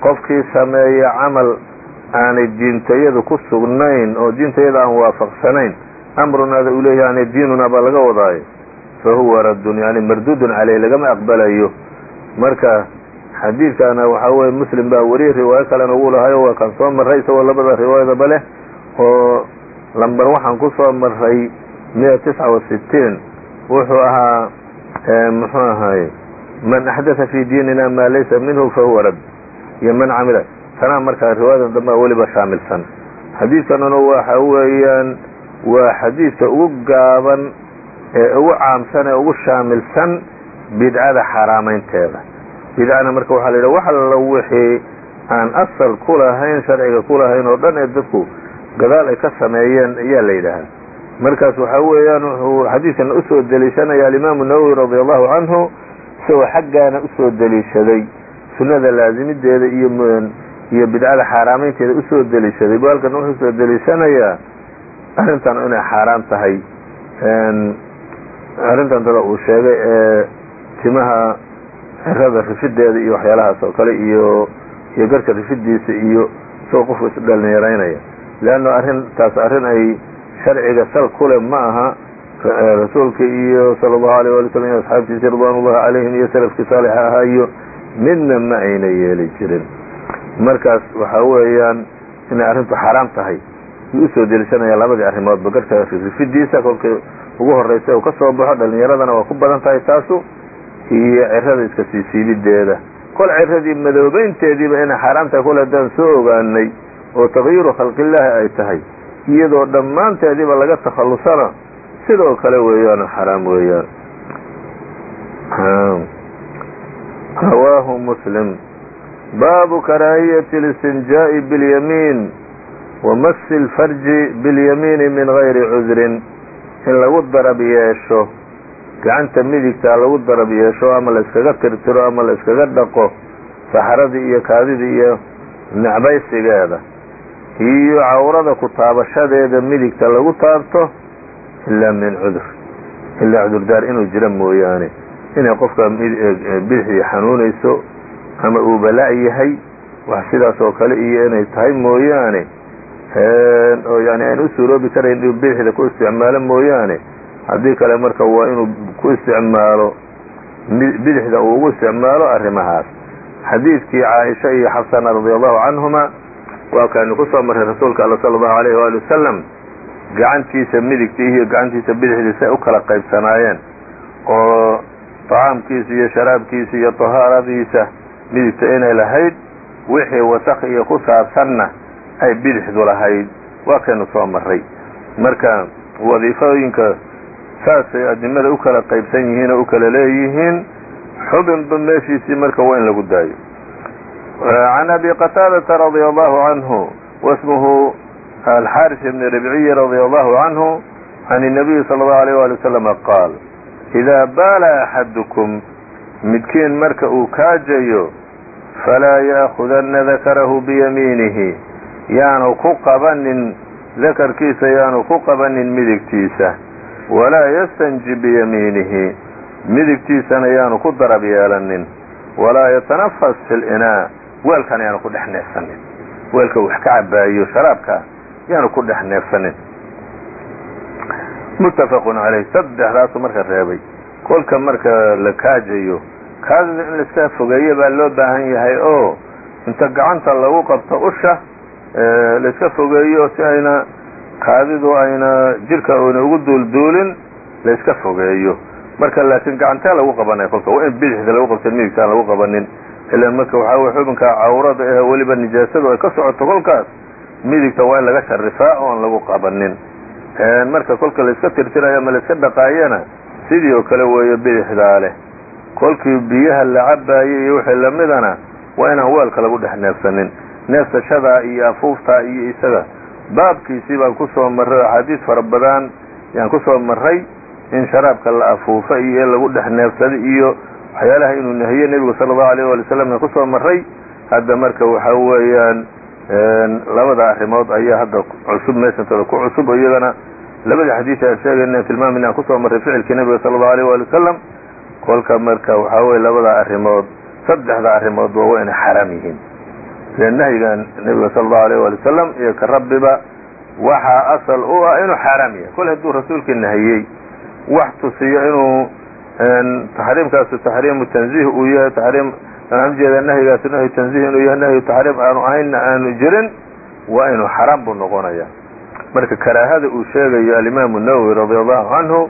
Qofkii sameeya camal aanay diintayadu ku sugnayn oo diintayada aan waafaqsanayn amrunaada uu leeyahy yani diinuna baa laga wadaayo fahuwa raddun yani mardudun caleyh lagama aqbalayo. Marka xadiidkana waxaa weye muslim baa wariyey riwaayo kalena wuu lahayo waa kan soo maray isagoo labada riwaayadaba leh oo lamber waxaan ku soo miya tisca wa wuxuu ahaa muxuu ahaay man axdatha fi diinina maa laysa minhu fahuwa radd iyo man camila. Tanaa markaa riwaayadan dambea weliba shaamilsan. Xadiidkanuna waxa weeyaan waa xadiidka ugu gaaban ee ugu caamsan ee ugu shaamilsan bidcada xaaraamaynteeda bidcana marka waxaa la yidhaha wax alla wixii aan asal ku lahayn sharciga ku lahayn oo dhan ee dadku gadaal ay ka sameeyeen ayaa la yidhaahaa markaas waxaa weeyaan wuxuu xadiidkan u soo deliishanaya alimaamu nawowi radi allahu canhu isagoo xaggaana u soo deliishaday sunnada laazimideeda iyo iyo bidcada xaaraamaynteeda u soo deliishaday. Bu halkan wuxuu soo deliishanayaa arrintan inay xaaraan tahay arrintan dada uu sheegay ee timaha cirada rifideeda iyo waxyaalahaas oo kale iyo iyo garhka rifidiisa iyo isagoo qofku isdhallinyaraynaya leanna arrintaas arrin ay sharciga sal kule ma aha rasuulka iyo sala allahu alayh wali slam iyo asxaabtiisi ridwan ullahi calayhim iyo salafkii saalixa ahaa iyo midna ma ayna yeeli jirin. Markaas waxaa weeyaan inay arrintu xaaraam tahay. Yuu u soo deliishanaya labadii arrimoodba garhka rifidiisa kolkii ugu horraysa uu ka soo baxo dhallinyaradana waa ku badan tahay taasu iyo cirada iska sii siibideeda kol ciradii madoobeynteediiba inay xaaraamtahay kol haddaan soo ogaanay oo takyiru khalqillaahi ay tahay iyadoo dhammaanteediiba laga takhallusana sidoo kale weeyaan xaraam weeyaan rawaahu muslim baabu karaahiyati اlistinjaa'i biاlyamiin wa masi اlfarji biاlyamiini min gayri cudrin in lagu darab yeesho gacanta midigtaa lagu darab yeesho ama la iskaga tirtiro ama la iskaga dhaqo saxradii iyo kaadidii iyo necbaysigeeda iyo cawrada ku taabashadeeda midigta lagu taabto ilaa min cudur. Ilaa cudurdaar inuu jiro mooyaane. Inay qofka bidixdii xanuunayso ama uu balaa yahay wax sidaas oo kale iyo inay tahay mooyaane oo yani ayna u suuroobi karayn inuu bidixda ku isticmaalo mooyaane haddii kale marka waa inuu ku isticmaalo bidixda uu ugu isticmaalo arrimahaas. Xadiidkii caaisha iyo xafsana radi allahu canhuma waa kaanu ku soo rasuulka alla sala allahu alayh waali wasalam gacantiisa midigta iyo gacantiisa bidixdiisa ay u kala qaybsanaayeen oo tacaamkiisa iyo sharaabkiisa iyo tahaaradiisa midigta inay lahayd wixii wasakh iyo ku saabsanna ay bidixdu lahayd waa kaynu soo marray marka wadiifooyinka saasay adimada u kala qaybsan yihiin oo u kala leeyihiin xubinba meeshiisii marka waa in lagu daayo can abi qataadata radia allahu canhu wasmuhu alxaaris bni ribciyi radia allahu canhu can الnabiyi salى اllahu alيyh wali waslama qaal idaa baala axadukum midkiin marka uu kaajayo falaa ya'khudanna dakarahu biyamiinihi yaanu ku qabanin dakarkiisa yaanu ku qabanin midigtiisa. Walaa yastanji biyamiinihi midigtiisana yaanu ku darab yeelanin. Walaa yatanafas fi linaa weelkana yaanu ku dhex neefsanin. Weelka wax ka cabaayo sharaabka yaanu ku dhex neefsanin. Muttafaqun calayh saddexdaasu marka reebay. Kolka marka la kaajayo kaadida in laiska fogeeyo baa loo baahan yahay oo inta gacanta lagu qabto usha laiska fogeeyo si ayna kaadidu ayna jirka ayna ugu duulduulin laiska fogeeyo. Marka laakiin gacantee lagu qabanaya kolka waa in bidixda lagu qabta midigtaan lagu qabanin. Ilan marka waxaa wey xubinka cawrada eh weliba nijaasadu ay ka socoto kolkaas midigta waa in laga sharifaa oon lagu qabanin. Marka kolka laiska tirtirayo ama laiska dhaqaayana sidii oo kale weeye bidixdaa leh. Kolkii biyaha la cabaayay iyo wixii lamidana waa inaan weelka lagu dhex neefsanin neefsashadaa iyo afuuftaa iyo isaga. Baabkiisii baan ku soo marray axaadiis fara badan yaan ku soo marray in sharaabka la afuufo iyo in lagu dhex neefsado iyo waxyaalaha inuu nahiye nebigu sala allahu alayh wali wasalam ku soo marray. Hadda marka waxa weeyaan labada arrimood ayaa hadda cusub meeshantooda ku cusub iyagana labadii xadiid aan sheegayna tilmaamayna aan ku soo marray ficilkii nebiga sala allahu alayh wali wasalam kolka marka waxaa weye labada arrimood saddexda arrimoodba inay xaraam yihiin sida nahyigan nebiga sala allahu alayh wali wasalam iyo ka rabbiba waxaa asal u ah inuu xaaraam yahay. Kol hadduu rasuulkii nahiyey wax tusiyo inuu taxriimkaasu taxriimu tanziih uu yahay taxriim waxaan u jeedaa nahyigaasu nahyu tanziih inuu yahay nahyu taxriim aanu ahaynna aanu jirin waa inuu xaraam buu noqonaya marka karaahada uu sheegayo alimaamu nawowi radi allahu canhu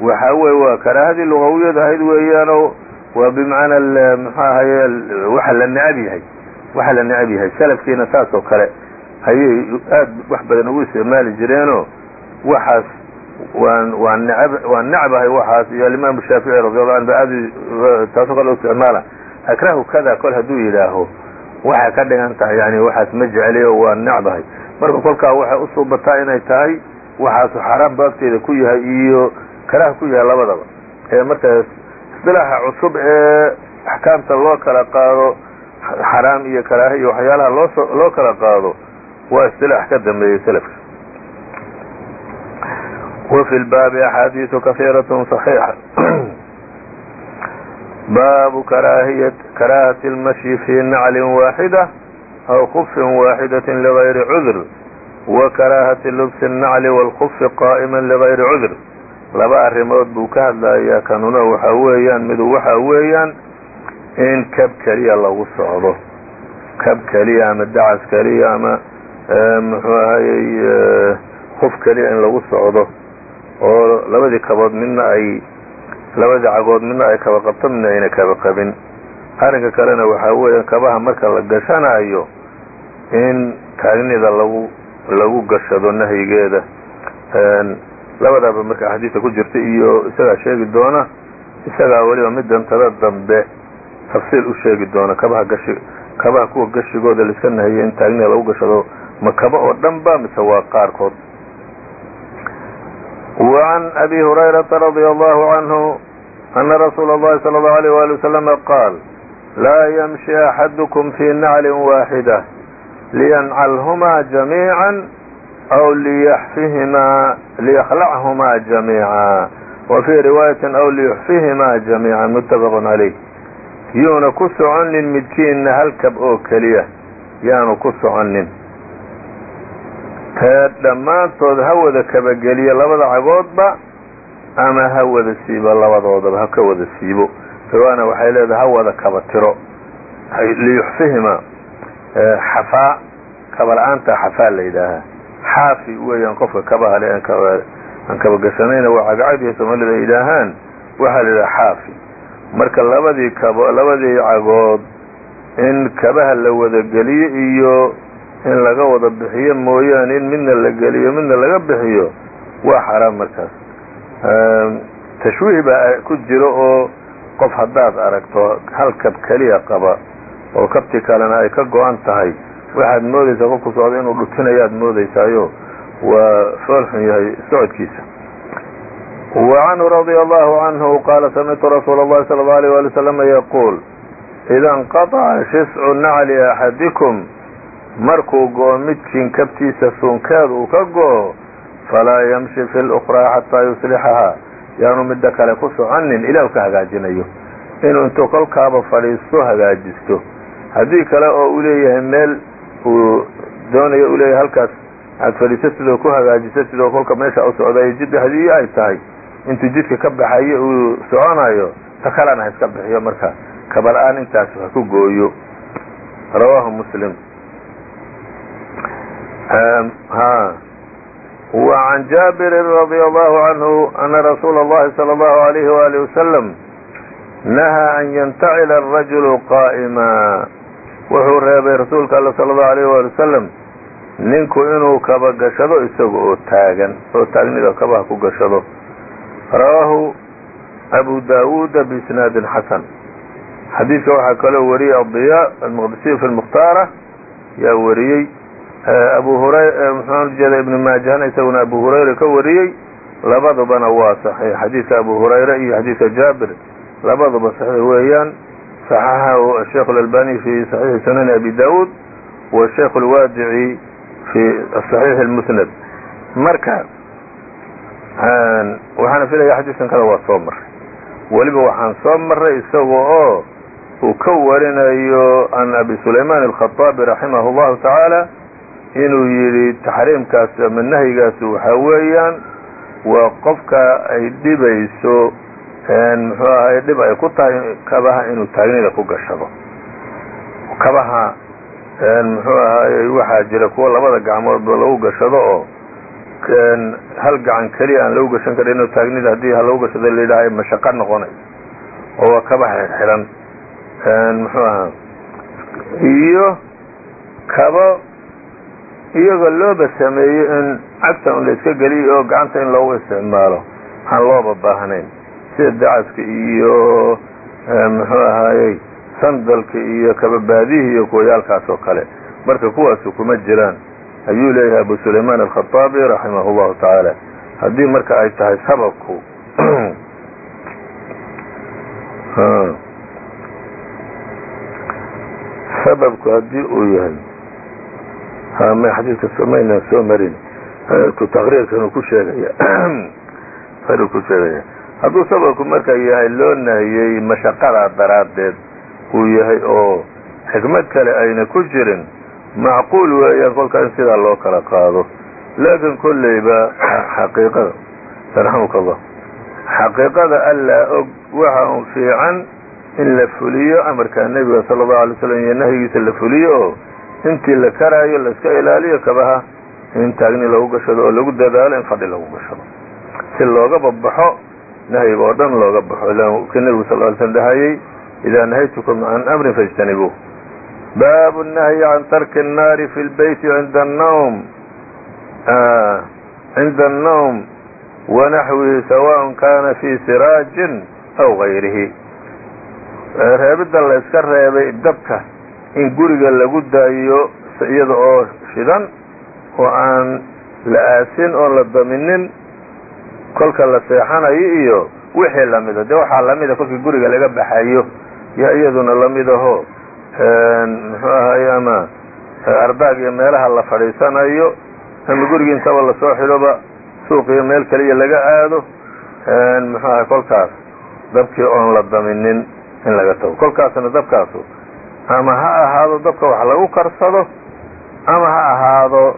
waxa weye waa karaahadii lugawiyad ahayd weeyaanoo waa bimacnaa muxuu ahaye waxa la necab yahay waxa la necab yahay. Salafkiina saas oo kale ayay aad wax badan ugu isticmaali jireenoo waxaas waan waan necab waan necbahay waxaas. Iyo alimaamu shaafici radiallahu anhu ba aad taasoo kale u isticmaala. Akrahu kada kol hadduu yidhaaho waxay ka dhigan tahay yani waxaas ma jecli oo waan necbahay. Marka kolkaa waxay u suubataa inay tahay waxaasu xaaraan baabteeda ku yahay iyo karaha ku yahay labadaba. Ee markaas isdilaaxa cusub ee axkaamta loo kala qaado xaraam iyo karaaha iyo waxyaalaha looso loo kala qaado waa istilaax ka dambeeyey selafka وفي [CLEARS THROAT] الباب أحاadiiث كثيرة صحيiحة baabu كراهة المشي في نعل واaحدة أو خف واaحدة لغyر عذر وكراهة لبس النعل والخف قائما لغyر عذر laba arimood buu ka hadlayaa kanuna waxa weeyaan midu waxa weeyaan in kab keliya lagu socdo. Kab keliya ama dacas keliya ama mxuu ahayey kuf keliya in lagu socdo. Oo labadii kabood midna ay labada cagood midna ay kaba qabto midna ayna kaba qabin. Arrinka kalena waxaa weeya kabaha marka la gashanayo in taagnida lagu lagu gashado nahyigeeda. Labadaaba marka axaadiista ku jirta iyo isagaa sheegi doona isagaa weliba midantada dambe tafsiil u sheegi doona kabaha gashi kabaha kuwa gashigooda laiska nahiyo in taagnida lagu gashado ma kaba oo dhan ba mise waa qaarkood وعn أbي هريرةa رضي الله عنه أن رsuuل الlhi صلى الله عليه وaلي وسلم qاaل laa ymشhi أxadكم في نعل واaxدة لينclهma جaميعا أو ليklchma جaميعا وفي رواaيaة أو ليxfihma جaميعا متفق عaليه yuuna ku soconin midkiina hal kab oo keliya yaanu ku soconin tee dhammaantood ha wada kabageliya labada cagoodba ama ha wada siibo labadoodaba ha ka wada siibo. Riwaana waxay leedahay ha wada kaba tiro. Liyuxfihima xafaa kaba-la-aanta xafaa la yidhaahaa xaafi weeyaan qofka kabaha le aan kabagashanayna waa cagacagdiya soomaalida ay yidhaahaan. Waxaa la yidhaha xaafi marka labadii kabo labadii cagood in kabaha la wada geliyo iyo in laga wada bixiyo mooyaane in midna la geliyo midna laga bixiyo waa xaraam markaas. Tashwiih baa ku jiro oo qof haddaad aragto hal kab keliya qaba oo kabti kalena ay ka go-an tahay waxaad moodaysaa qofku socda inuu dhutinayaad moodaysaayo waa foolxun yahay socodkiisa وعنه رضي الله عنه قال سمعت رsuuل اللhi صلى الله عليه ولي وسلم يقول إذا انقطع شسع نعل أحadiكم markuu go-o midkiin kabtiisa suunkeed uu ka go-o falaa yمشhi في الأخرى xatىa يuslixahaa yaanu midda kale ku soconin ilaa u ka hagaajinayo inuu intuu kolkaaba fadhiisto hagaajisto haddii kale oo u leeyahay meel uu doonayo u leeyahay halkaas aad fadhiisatid oo ku hagaajisatid oo kolka meesha u socday jid hadii ay tahay intuu jidka ka baxayo uu soconayo ta kalena ha iska bixiyo marka kabala-aan intaas ha ku gooyo rawaahu muslim وعn jaaبiri رضي الله عنه أنa رsuuل الlhi صلى الله عليه وaلiه وسلم نahى أn yntacila الرaجuل qاa'ma wuxuu reebay rasuulka all صلى الله عليه وaلي وسلم ninku inuu kaba gashado isaga oo taagan oo taagnida kabaha ku gashado rawaahu أbu dawuda بisnaadi xasan xadiidka waxaa kaloo wariyey aضiya almqdisiy fi اlmukhtaara yaa wariyey abu hurayra muxuu jeeda ibnu maajahna isaguna abu hurayra ka wariyey labadubana waa saxiix xadiidka abu hurayra iyo xadiidka jaabir labaduba saxiix weeyaan صaxaxahu sheikh اlalbani fi صaxiixi sunani abi dawud wa sheikh اlwaadici fi صaxiix اlmusnad marka waxaana filaya xadiiskan kada waa soo maray weliba waxaan soo maray isaga oo uu ka warinayo an abi sulayman alkhaaabi raximah allahu tacaala inuu yidhi taxriimkaasi ama nahyigaasi waxaa weeyaan waa qofka ay dhibayso muxuu ahay dhib ay ku tahay kabaha inuu taagnida ku gashado. Kabaha muxuu ahaayey waxaa jira kuwa labada gacmoodba lagu gashado oo hal gacan keliya aan lagu gashan karin inuu taagnida haddii ha lagu gashado layidhaha mashaqo noqonay. Oo waa kabaha xidhan muxuu ahaa? Iyo kabo iyagoo looba sameeyo in cagta un la iska geliyo oo gacanta in loogu isticmaalo aan looba baahnayn. Sida dacaska iyo muxuu ahaayey sandalka iyo kababaadihii iyo kuwayaalkaas oo kale. Marka kuwaasu kuma jiraan ayuu leeyahay abu sulayman alkhaطaabi raximah اllahu tacaala haddii marka ay tahay sababku [CLEARS THROAT] sababku haddii uu yahay xadiidka somayna soo marin. Taqriirkan ku sheegaya [CLEARS THROAT] ku sheegaya. Hadduu sababku marka yahay loo nahiyey mashaqadaa daraaddeed uu yahay oo xikmad kale ayna ku jirin macquul weeyaan kolkaa in sidaa loo kala qaado laakiin kolleyba xaqiiqada yarxamuka allah xaqiiqada allaa og waxa un fiican in la fuliyo amarka nebiga sala allahu alay slam iyo nahyigiisa la fuliyo oo intii la karaayo la iska ilaaliyo kabaha in taagni lagu gashado oo lagu dadaalo in fadhi lagu gashado si looga babaxo nahyiga oo dhan looga baxo nebigu sal ly slm dhahayey idaa nahaytukum can amrin faاjtanibuu baabu الnahyi can tarki الnaari fi اlbeyti cinda الnawm cinda الnawm wanaxwihi sawaء kana fi siraajin aw gayrihi reebidda la iska reebay dabka in guriga lagu daayo iyada oo shidan oo aan la aasin oo la daminin kolka la seexanayo iyo wixii lamida de waxaa lamida kolkii guriga laga baxayo yo iyaduna lamid aho muxuu ahaye ama ardaag iyo meelaha la fadhiisanayo ama gurigii intaba la soo xidhoba suuq iyo meel kaliya laga aado muxuu ahay kolkaas dabkii oon la daminin in laga tago. Kolkaasna dabkaasu ama ha ahaado dabka wax lagu karsado ama ha ahaado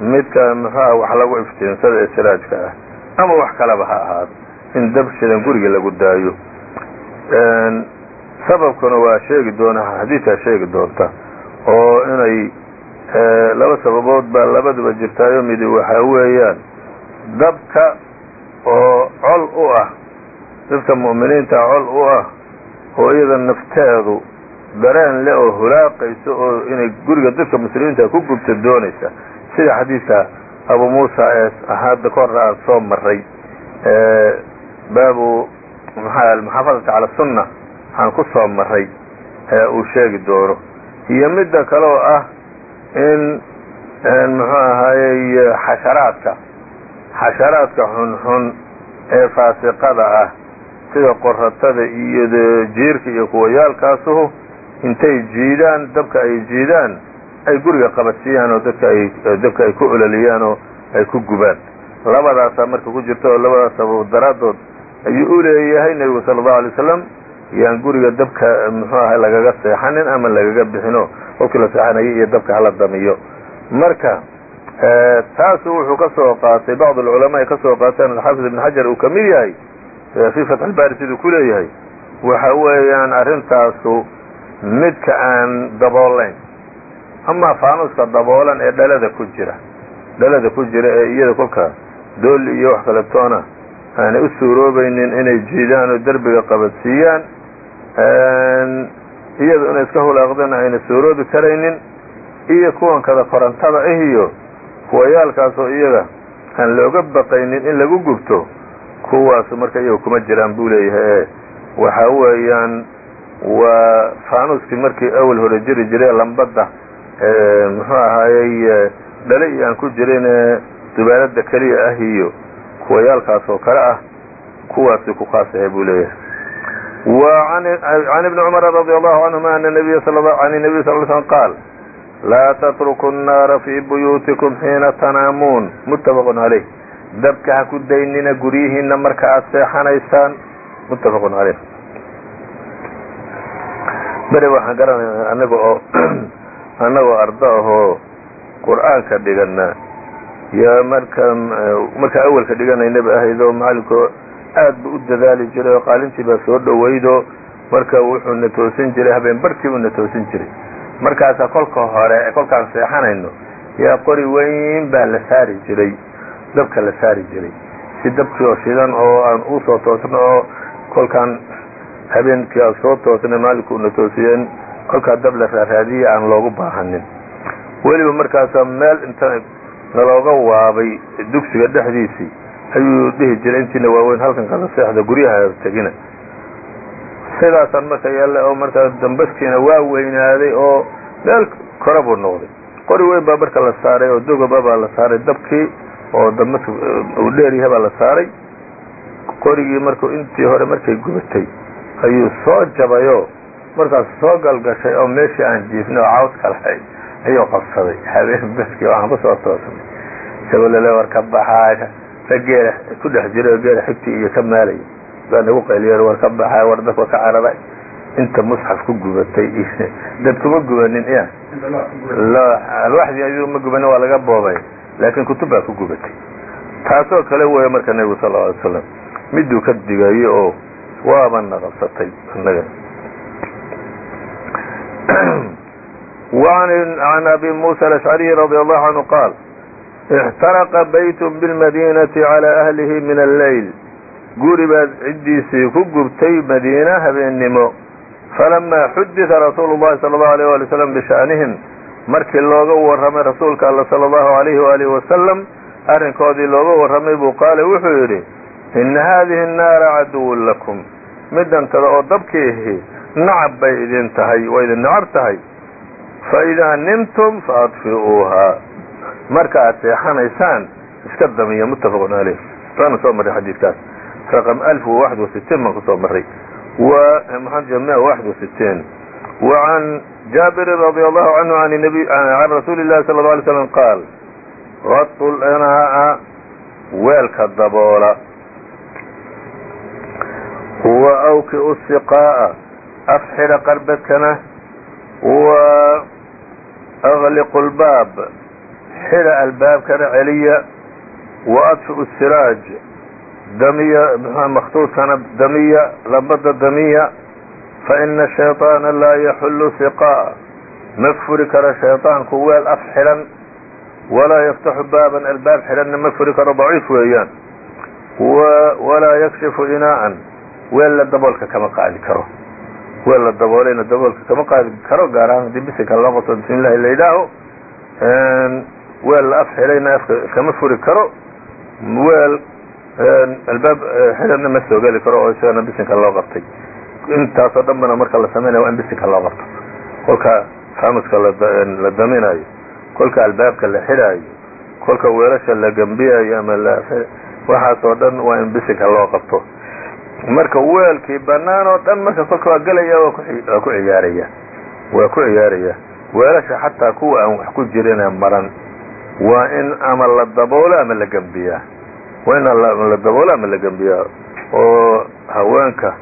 midka muxuuha wax lagu iftiinsada ee siraajka ah ama wax kaleba ha ahaado in dab shidan guriga lagu daayo sababkuna waa sheegi doonaa xadiidkaa sheegi doonta oo inay laba sababood baa labaduba jirtaayo midi waxaa weeyaan. Dabka oo col u ah dadka mu'miniinta col u ah oo iyada nafteedu dareen le oo hulaaqayso oo inay guriga dadka muslimiinta ku gubta doonaysa. Sida xadiidka abu muusa ee hadda ka horra aan soo maray baabu maxaafadati cala sunna aan ku soo maray ee uu sheegi doono. Iyo midda kale oo ah in muxuu ahaayey xasharaadka. Xasharaadka xunxun ee faasiqada ah sida qoratada iyo jiirka iyo kuwayaalkaasuhu intay jiidaan dabka ay jiidaan ay guriga qabadsiiyaan oo dadka ay dabka ay ku ololiyaan oo ay ku gubaan. Labadaasaa marka ku jirta oo labadaas daraaddood ayuu u leeyahay nebigu sala allahu alay wasalam yaan guriga dabka muxuu ahay lagaga seexanin ama lagaga bixino? Qofkii la seexanayo iyo dabka hala damiyo. Marka taasu wuxuu ka soo qaatay bacd alculamaa ay ka soo qaateen alxaafid ibn xajar uu ka mid yahay fii fatx albaari siduu ku leeyahay. Waxa weeyaan arrintaasu midka aan daboolayn ama faanuuska daboolan ee dhalada ku jira dhalada ku jira ee iyada kolka dooli iyo wax kale toona aanay u suuroobaynin inay jiidaan oo derbiga qabadsiiyaan iyadu inay iska hulaaqdana ayna suuroobi karaynin iyo kuwan kada korantada ah iyo kuwayaalkaasoo iyaga aan looga baqaynin in lagu gubto kuwaasu marka iyaga kuma jiraan buu leeyahay. Ee waxa weeyaan waa faanuuskii markii awal hore jiri jiray lambadda muxuu ahaayey dhale iyo aan ku jirin dubaalada keliya ah iyo kuwayaalkaas oo kale ah kuwaasi ku khaasahay buu leeyahay an ibni cumr radi allahu canhuma an nabiy sal sm qaal laa tatruku nnaara fii buyuutikum xiina tanaamuun muttafaqun caleyh dabka ha ku daynina guryihiina marka aad seexanaysaan muttafaqun caleyh bere waxaan garanaya anaga oo annagoo arda ahoo qur'aanka dhigana yaa marka markaa awelka dhiganaynabi ahaydoo macalinko aad bu u dadaali jiray oo qaalintii baa soo dhowaydo marka wuxuu na toosin jiray habeen barkii buu na toosin jiray. Markaasa kolka hore kolkaan seexanayno yaa qori weyn baa la saari jiray. Dabka la saari jiray. Si dabkii oo shidan oo aan u soo toosno oo kolkaan habeenkii aan soo toosnay maalinku na toosiyeen kolkaa dab la raaraadiye aan loogu baahanin weliba markaasa meel inta nalooga waabay dugsiga dhexdiisii ayuu dhihi jiray intiina waaweyn halkan kala seexda guryaha tegina. Sidaasaan marka yaalla oo markaa dambaskiina waa weynaaday oo meel kora buu noqday. Qori weyn baa marka la saaray oo dogoba baa la saaray dabkii oo dambaska uu dheeryahay baa la saaray. Qorigii marku intii hore markay gubatay ayuu soo jabayoo markaas soo galgashay oo meeshii aan jiifnay oo cawska lahayd ayuu qabsaday. Habeen baskii waxaan ku soo toosnay isagoo lale war ka rag geela ku dhex jiro geela xigtii iyo ka maalay. Baa nagu qayliya war ka baxa war dadka ka cararay. Inta musxaf ku gubatay dad kuma gubanin ya alwaxdii ayuu ma gubanin waa laga boobay. Laakiin kutub baa ku gubatay. Taasoo kale weeye marka nebigu sal ly slam miduu ka digayo oo waabana qabsatay inagana [CLEARS THROAT] an abi musa alashcariy radi allahu canhu qaal ixtaraqa baytun bilmadiinati calaa ahlihi min alleyl guri baad ciddiisii ku gubtay madiina habeennimo falamaa xudida rasuulu llahi sala allahu alayh waali wasalam bishaanihim markii looga warramay rasuulka alla sala allahu alayhi waalihi wasalam arrinkoodii looga warramay buu qaalay wuxuu yidhi ina haadihi annaara caduwun lakum midantada oo dabkiihi nacab bay idin tahay waa idin nacab tahay fa idaa nimtum fa marka aad seexanaysaan iska damiya muttafaqun caleyh waana soo marray xadiidkaas. Raqam alf waxd wasittiin baan ku soo marray. Mxamia waxd wasittiin wa can jaabirin radi allahu canhu can rasuuli illahi sala lla alay slam qaal radu linaa'a weelka daboola. Wa awki'u siqaa'a afxidha qarbadkana. Wa agliqu lbaab xidha albaabkana celiya wa adfi'u siraaj damiya makhtuudkana damiya lambada damiya faina shayطaana laa yaxullu siqaa'a ma furi karo shayطaanku weel af xidhan walaa yaftaxu baaban albaab xidhanna ma furi karo daciif weeyaan walaa yakshifu inaa'an weel la daboolka kama qaadi karo weel la daboolayna daboolka kama qaadi karo gaar ahaan haddii bisinka loo qabto bismi la yidhaaho weel la af xidhayna afka kama furi karo weel albaab xidhanna ma soo geli karo oo isagana bisinka loo qabtay. Intaasoo dhan marka la samaynaya waa in bisinka loo qabto. Kolka faamuska la daminayo kolka albaabka la xidhaayo kolka weelasha la gembiyayo ama waxaasoo dhan waa in bisinka loo qabto. Marka weelkii banaan oo dhan marka kolka waa gelaya waa ku ciyaaraya waa ku ciyaaraya weelasha xataa kuwa aan wax ku jirine maran waa in ama la daboolo ama la gembiyaa waa in la daboolo ama la gembiyaa oo haweenka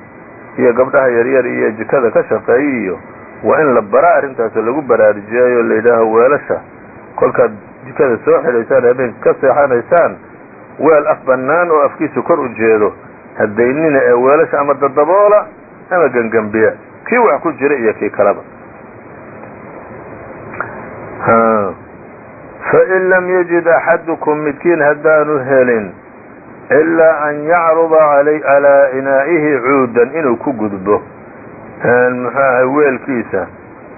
iyo gabdhaha yaryar iyo jikada ka shaqeeya iyo waa in la bara arrintaas lagu baraarujiyayo la yidhaaho weelasha. Kolkaad jikada soo xidhaysaan habeenka ka seexanaysaan weel af bannaan oo afkiisa kor u jeedo hadaynina ee weelasha ama dadaboola ama gengembiya kii wax ku jira iyo kii kaleba fain lam yajid axadukum midkiin haddaanu helin ilaa an yacruda calaa inaa'ihi cuudan inuu ku gudbo muxuaha weelkiisa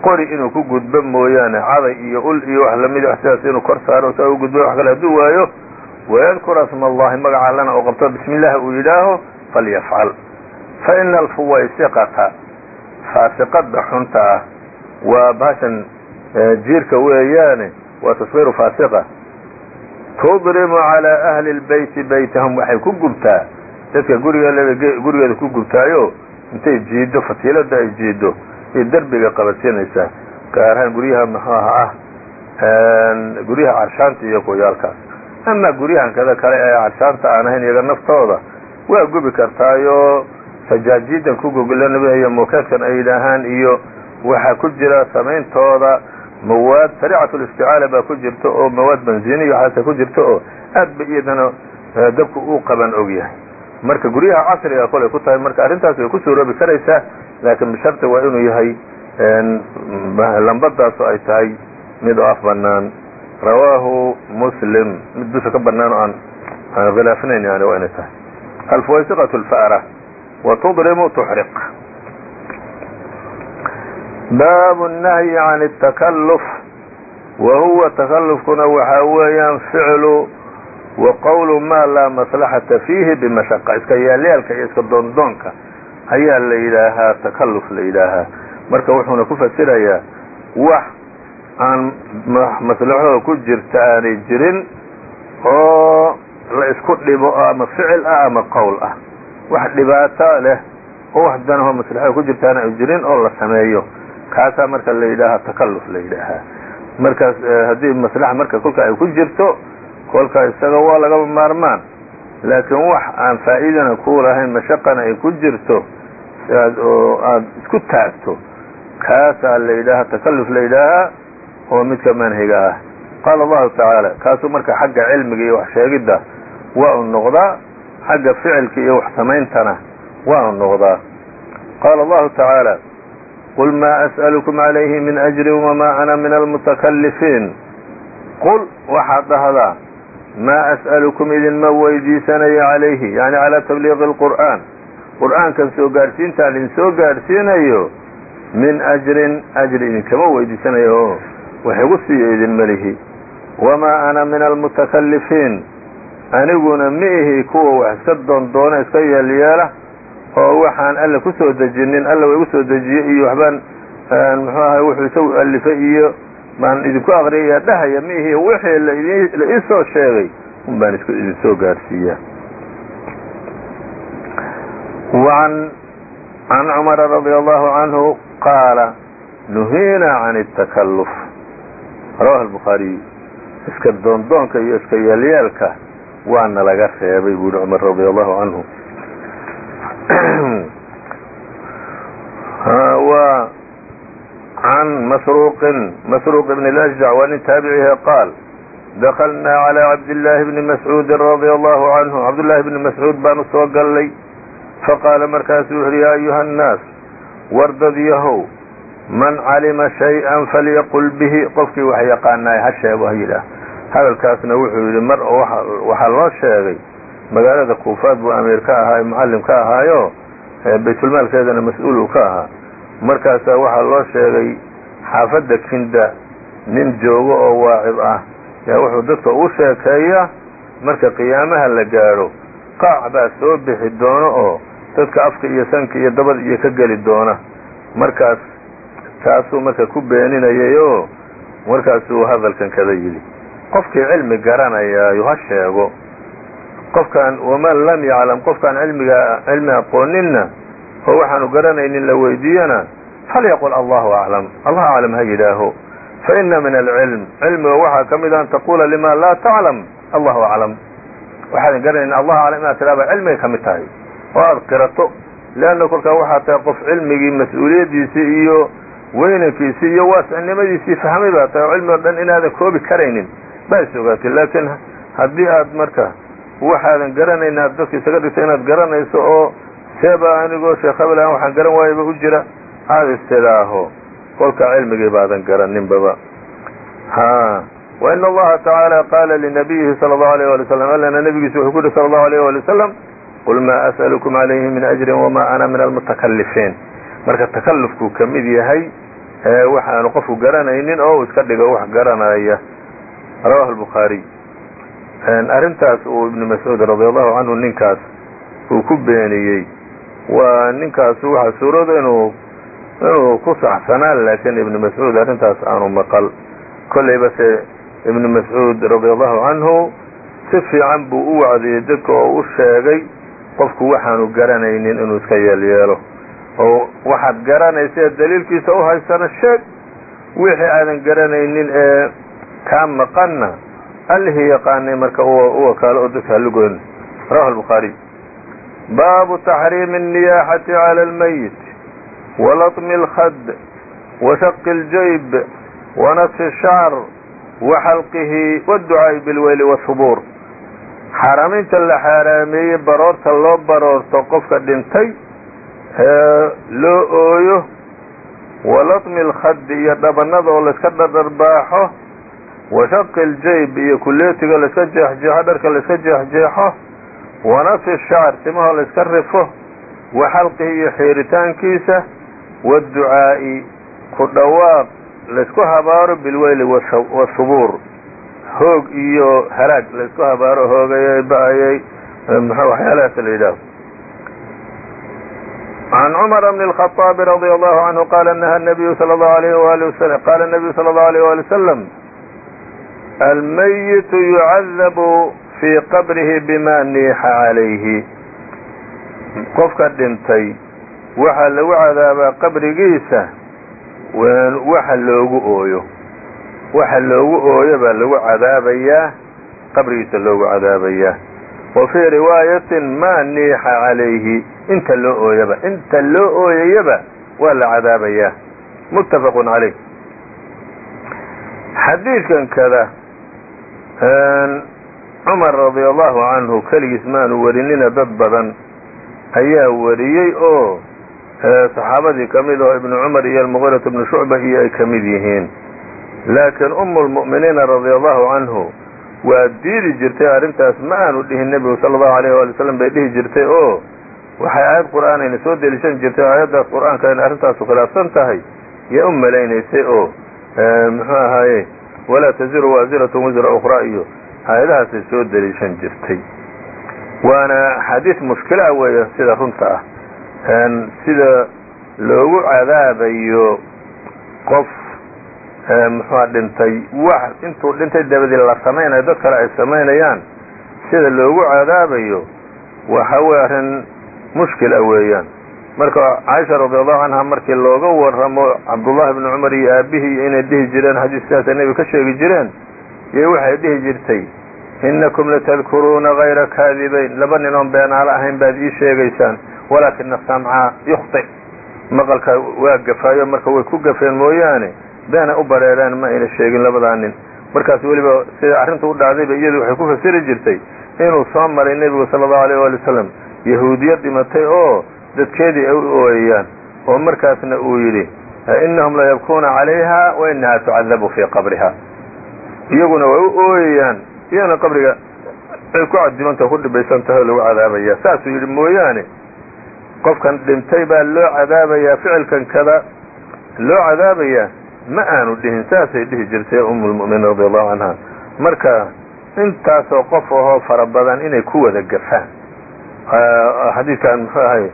qori inuu ku gudbo mooyaane caday iyo ul iyo wax la mid wax sidaas inuu kor saaro saa u gudbo wax kale hadduu waayo wayadkura sma allahi magaca allana oo qabto bismi uu yidhaaho falyafcal fa alfuwaysiqata faasiqada xunta ah waa bahashan jiirka weeyaane waa taswiiru faasiqa. Tudrimu calaa ahli lbeyti beytahum waxay ku gubtaa. Dadka gurigeeda gurigeeda ku gubtaayo intay jiiddo fatiilada ay jiiddo ay derbiga qabadsiinaysaa gaar ahaan guryaha maxuaha ah guryaha carshaanta iyo kuyaalkaas. Ama guryahan kada kale ee carshaanta aan ahayn iyaga naftooda waa gubi kartaayo. Sajaajiidan ku gogolanaya mukeedkan ay yidhaahaan iyo waxaa ku jira samayntooda mawaad sariicat listicaala baa ku jirta oo mawaad benziniya waxaase ku jirta oo aad ba iyadana dabku uu qaban og yahay marka guryaha casriga kolay ku tahay marka arrintaas way ku suuroobi karaysaa laakiin bisharti waa inuu yahay lambadaasu ay tahay mid oo af banaan rawaahu muslim mid dusha ka banaan oo aan aan khilaafinayn yani waa inay tahay alfawaysiqat lfa'ra wa tuxriq baabu الnahyi can الtakalluf wa huwa takallufkuna waxaa weeyaan ficlu wa qowlu ma laa maslaxata fiihi bimashaqa iska yaalyaalka iyo iska doondoonka ayaa la yidhaahaa takalluf la yidhaahaa marka wuxuuna ku fasirayaa wax aan maslaxada ku jirta aanay jirin oo la isku dhibo ama ficil ah ama qowl ah wax dhibaato leh oo wax danahoo maslaxada ku jirta aan ay jirin oo la sameeyo kaasaa marka la yidhaahaa takalluf la yidhaahaa markaas haddii maslaxa marka kolka ay ku jirto kolka isaga waa lagaba maarmaan. Laakiin wax aan faa'iidana ku lahayn mashaqana ay ku jirto oo aada isku taagto kaasaa la yidhaahaa takalluf la yidhaahaa oo midka manhiga ah. Qaala allahu tacaala kaasuu marka xagga cilmiga iyo wax sheegidda waa u noqdaa xagga ficilka iyo wax samayntana waa u noqdaa. Qaala allahu tacaala qul maa as'alukum calayhi min ajrin wamaa ana min almutakalifiin qul waxaad dhahdaa maa as'alukum idinma weydiisanayo calayhi yani calaa tabliiqi اlqur'aan qur'aankan soo gaadhsiintaan idin soo gaadhsiinayo min ajrin ajri idinkama weydiisanayo oo wax igu siiyo idin melihi wamaa ana min almutakalifiin aniguna ma ihi kuwa wax iska doondoona iska yeelyeela oo waxaan alle ku soo dejinin alle way u soo dejiyey iyo waxbaan muxuu ahay wuxuu isagu alifay iyo baan idinku aqriyaya dhahaya miihi wixii la ii soo sheegay un baan isku idin soo gaadhsiiyaa an can cumara radia allahu canhu qaala nuhiinaa can اtakaluf rawah albukhaariy iska doondoonka iyo iska yaalyaalka waana laga reebay buuhi cumar radia allahu canhu عنه عن مسروق مسروق بن الأشجع waa nin taaبعihe qاaل دخلnaa على عبداللahi بن مسعوud رضي الله عنه عبداللahi بن مسعوud baan usoo galnay faqaala markaasuu wuxuuhi yaa ayuha annaas wardad yahow man calima shay-an falyaqul bihi qofkii wax yaqaanaay ha sheego ha yidhaah hadalkaasna wuxuu yidhi mar waxaa loo sheegay magaalada kuufaad buu amiir ka ahaa mucallim ka ahaayo baytulmaalkeedana mas'uul uu ka ahaa. Markaasaa waxaa loo sheegay xaafadda kinda nin joogo oo waacib ah. Yaa wuxuu dadka ugu sheekeeyaa marka qiyaamaha la gaadho qaac baa soo bixi doono oo dadka afka iyo sanka iyo dabada iyo ka geli doona. Markaas taasuu marka ku beeninayay oo markaasuu hadalkan kada yidhi. Qofkii cilmi garanayaayo ha sheego qofkaan waman lam yaclam qofkaan cilmiga cilmi aqooninna oo waxaanu garanaynin la weydiiyana falyaqul allahu aclam allah aclam ha yidhaaho. Faina min alcilm cilmiga waxaa ka mid an taqula lima laa taclam allahu aclam waxaadan garanayn allah aclam inaad tidhaaba cilmigay ka mid tahay. Oo aada qirato leanna kolkaa waxaa tahay qof cilmigii mas'uuliyaddiisii iyo weynankiisii iyo waasicnimadiisii fahmay baa tahay oo cilmi dhan inaadan koobi karaynin. Baa is ogaatay laakiin haddii aad marka waxaadan garanayn aad dadka isaga dhigtay inaad garanayso oo seeba anigoo sheekh hebel waxaan garan waayaba u jira aada istidaaho kolka cilmigii baadan garaninbaba. Ha wain allaha tacaala qaala linabiyihi sala allahu alayh wali slam allana nabigiisu wuxuu ku yidhi sala allahu alayh wali wasalam qul maa as'alukum calayhi min ajrin wamaa ana min almutakalifiin marka takallufkuu ka yahay wax qofku garanaynin oo iska dhigo wax garanaya. Rawahu lbukhaariy arrintaas uu ibn mascuud radي allahu canhu ninkaas uu ku beeniyey. Waa ninkaasu waxaa suurooda inuu inuu ku saxsanaan laakiin ibn mascuud arrintaas aanu maqal. Kollayba se ibn mascuud radi allahu canhu si fiican buu u wacdiyey dadka oo u sheegay qofku waxaanu garanaynin inuu iska yeelyeelo oo waxaad garanaysa ee daliilkiisa u haysana sheeg wixii aadan garanaynin ee kaa maqanna allihii yaqaanay marka u wakaalo oo dadka halugoyn rawahu albukhaariy baabu taxriimi الniyaaxati cala almayit walatmi اlkhad washaqi اljayb wanasfi الshacr waxalqihi wاdducaa'i bilweyli wاhubuur xaaraamaynta la xaaraameeyey baroorta loo baroorto qofka dhintay ee loo ooyo walatmi اlkhadi iyo dhabanada oo layska dhardharbaaxo washaqi اljayb iyo kuleetiga layska jeexjeexo dharka layska jeexjeexo wanasfi shacr timahoo layska rifo waxalqihi iyo xiiritaankiisa waadducaa'i ku dhawaaq laysku habaaro bilweyli wasubuur hoog iyo halaag laysku habaaro hoogayay ba-ayay waxyaalahaas la yidhaaho عن cمر بن الخطاب رضي الله عنه قال نهى النبي صلى الله عليه وآله وسلم almayitu yucadabu fii qabrihi bimaa niixa calayhi qofka dhintay waxaa lagu cadaabaa qabrigiisa waxa loogu ooyo waxa loogu ooyo baa lagu cadaabayaa qabrigiisa loogu cadaabayaa wa fii riwaayatin maa niixa calayhi inta loo ooyaba inta loo ooyayaba waa la cadaabayaa muttafaqun calayh xadiidkan kada cumar radia allahu canhu keligiis maanu warinina dad badan ayaa wariyey oo saxaabadii ka mid oo ibnu cumar iyo almuqirat bnu shucba iyo ay ka mid yihiin. Laakiin umu lmu'miniina radia allahu canhu waa diidi jirtay arrintaas ma aanu dhihin nebigu sala allahu alayh waali wasalam bay dhihi jirtay oo waxay aayad qur'aanayna soo deliishan jirtay aayaddaas qur'aanka in arrintaasu khilaafsan tahay yaa u malaynaysay oo muxuu ahaaye walaa taziru waasiratun wisra ukhraa iyo aayadahaasay soo deliishan jirtay. Waana xadiis mushkila weeye sida runta ah. Sida loogu cadaabayo qof muxua dhintay wax intuu dhintay dabadii la samaynayo dad kale ay samaynayaan. Sida loogu cadaabayo waxa weye arrin mushkila weeyaan marka caaisha radiallahu canha markii looga warramo cabdullahi bni cumar iyo aabihii inay dhihi jireen xadiiskaasa nebiga ka sheegi jireen iyo waxay dhihi jirtay innakum latadkuruuna hayra kaadibayn. Laba nin oon beenaalo ahayn baad ii sheegaysaan walaakina samca yukhti. Maqalka waa gafaayo marka way ku gafeen mooyaane beenay u bareereen ma ayna sheegin labadaa nin. Markaas weliba sida arrinta u dhacdayba iyadu waxay ku fasiri jirtay inuu soo maray nebigu sala allahu alayh waali wasalam yahuudiya dhimatay oo dadkeedii ay u ooyayaan oo markaasna uu yidhi innahum la calayha wa inaha tucadabu fii qabriha. Iyaguna way u ooyayaan iyana qabriga ay ku cadibanta ku dhibaysan tahay oo lagu cadaabaya. Saasuu yidhi mooyaane qofkan dhintay baa loo cadaabayaa ficilkan kada loo cadaabayaa ma aanu dhihin. Saasay dhihi jirtay umu radi allahu canha marka intaasoo qof ahoo fara badan inay ku wada gafaan. Xadiidkan muxuu ahay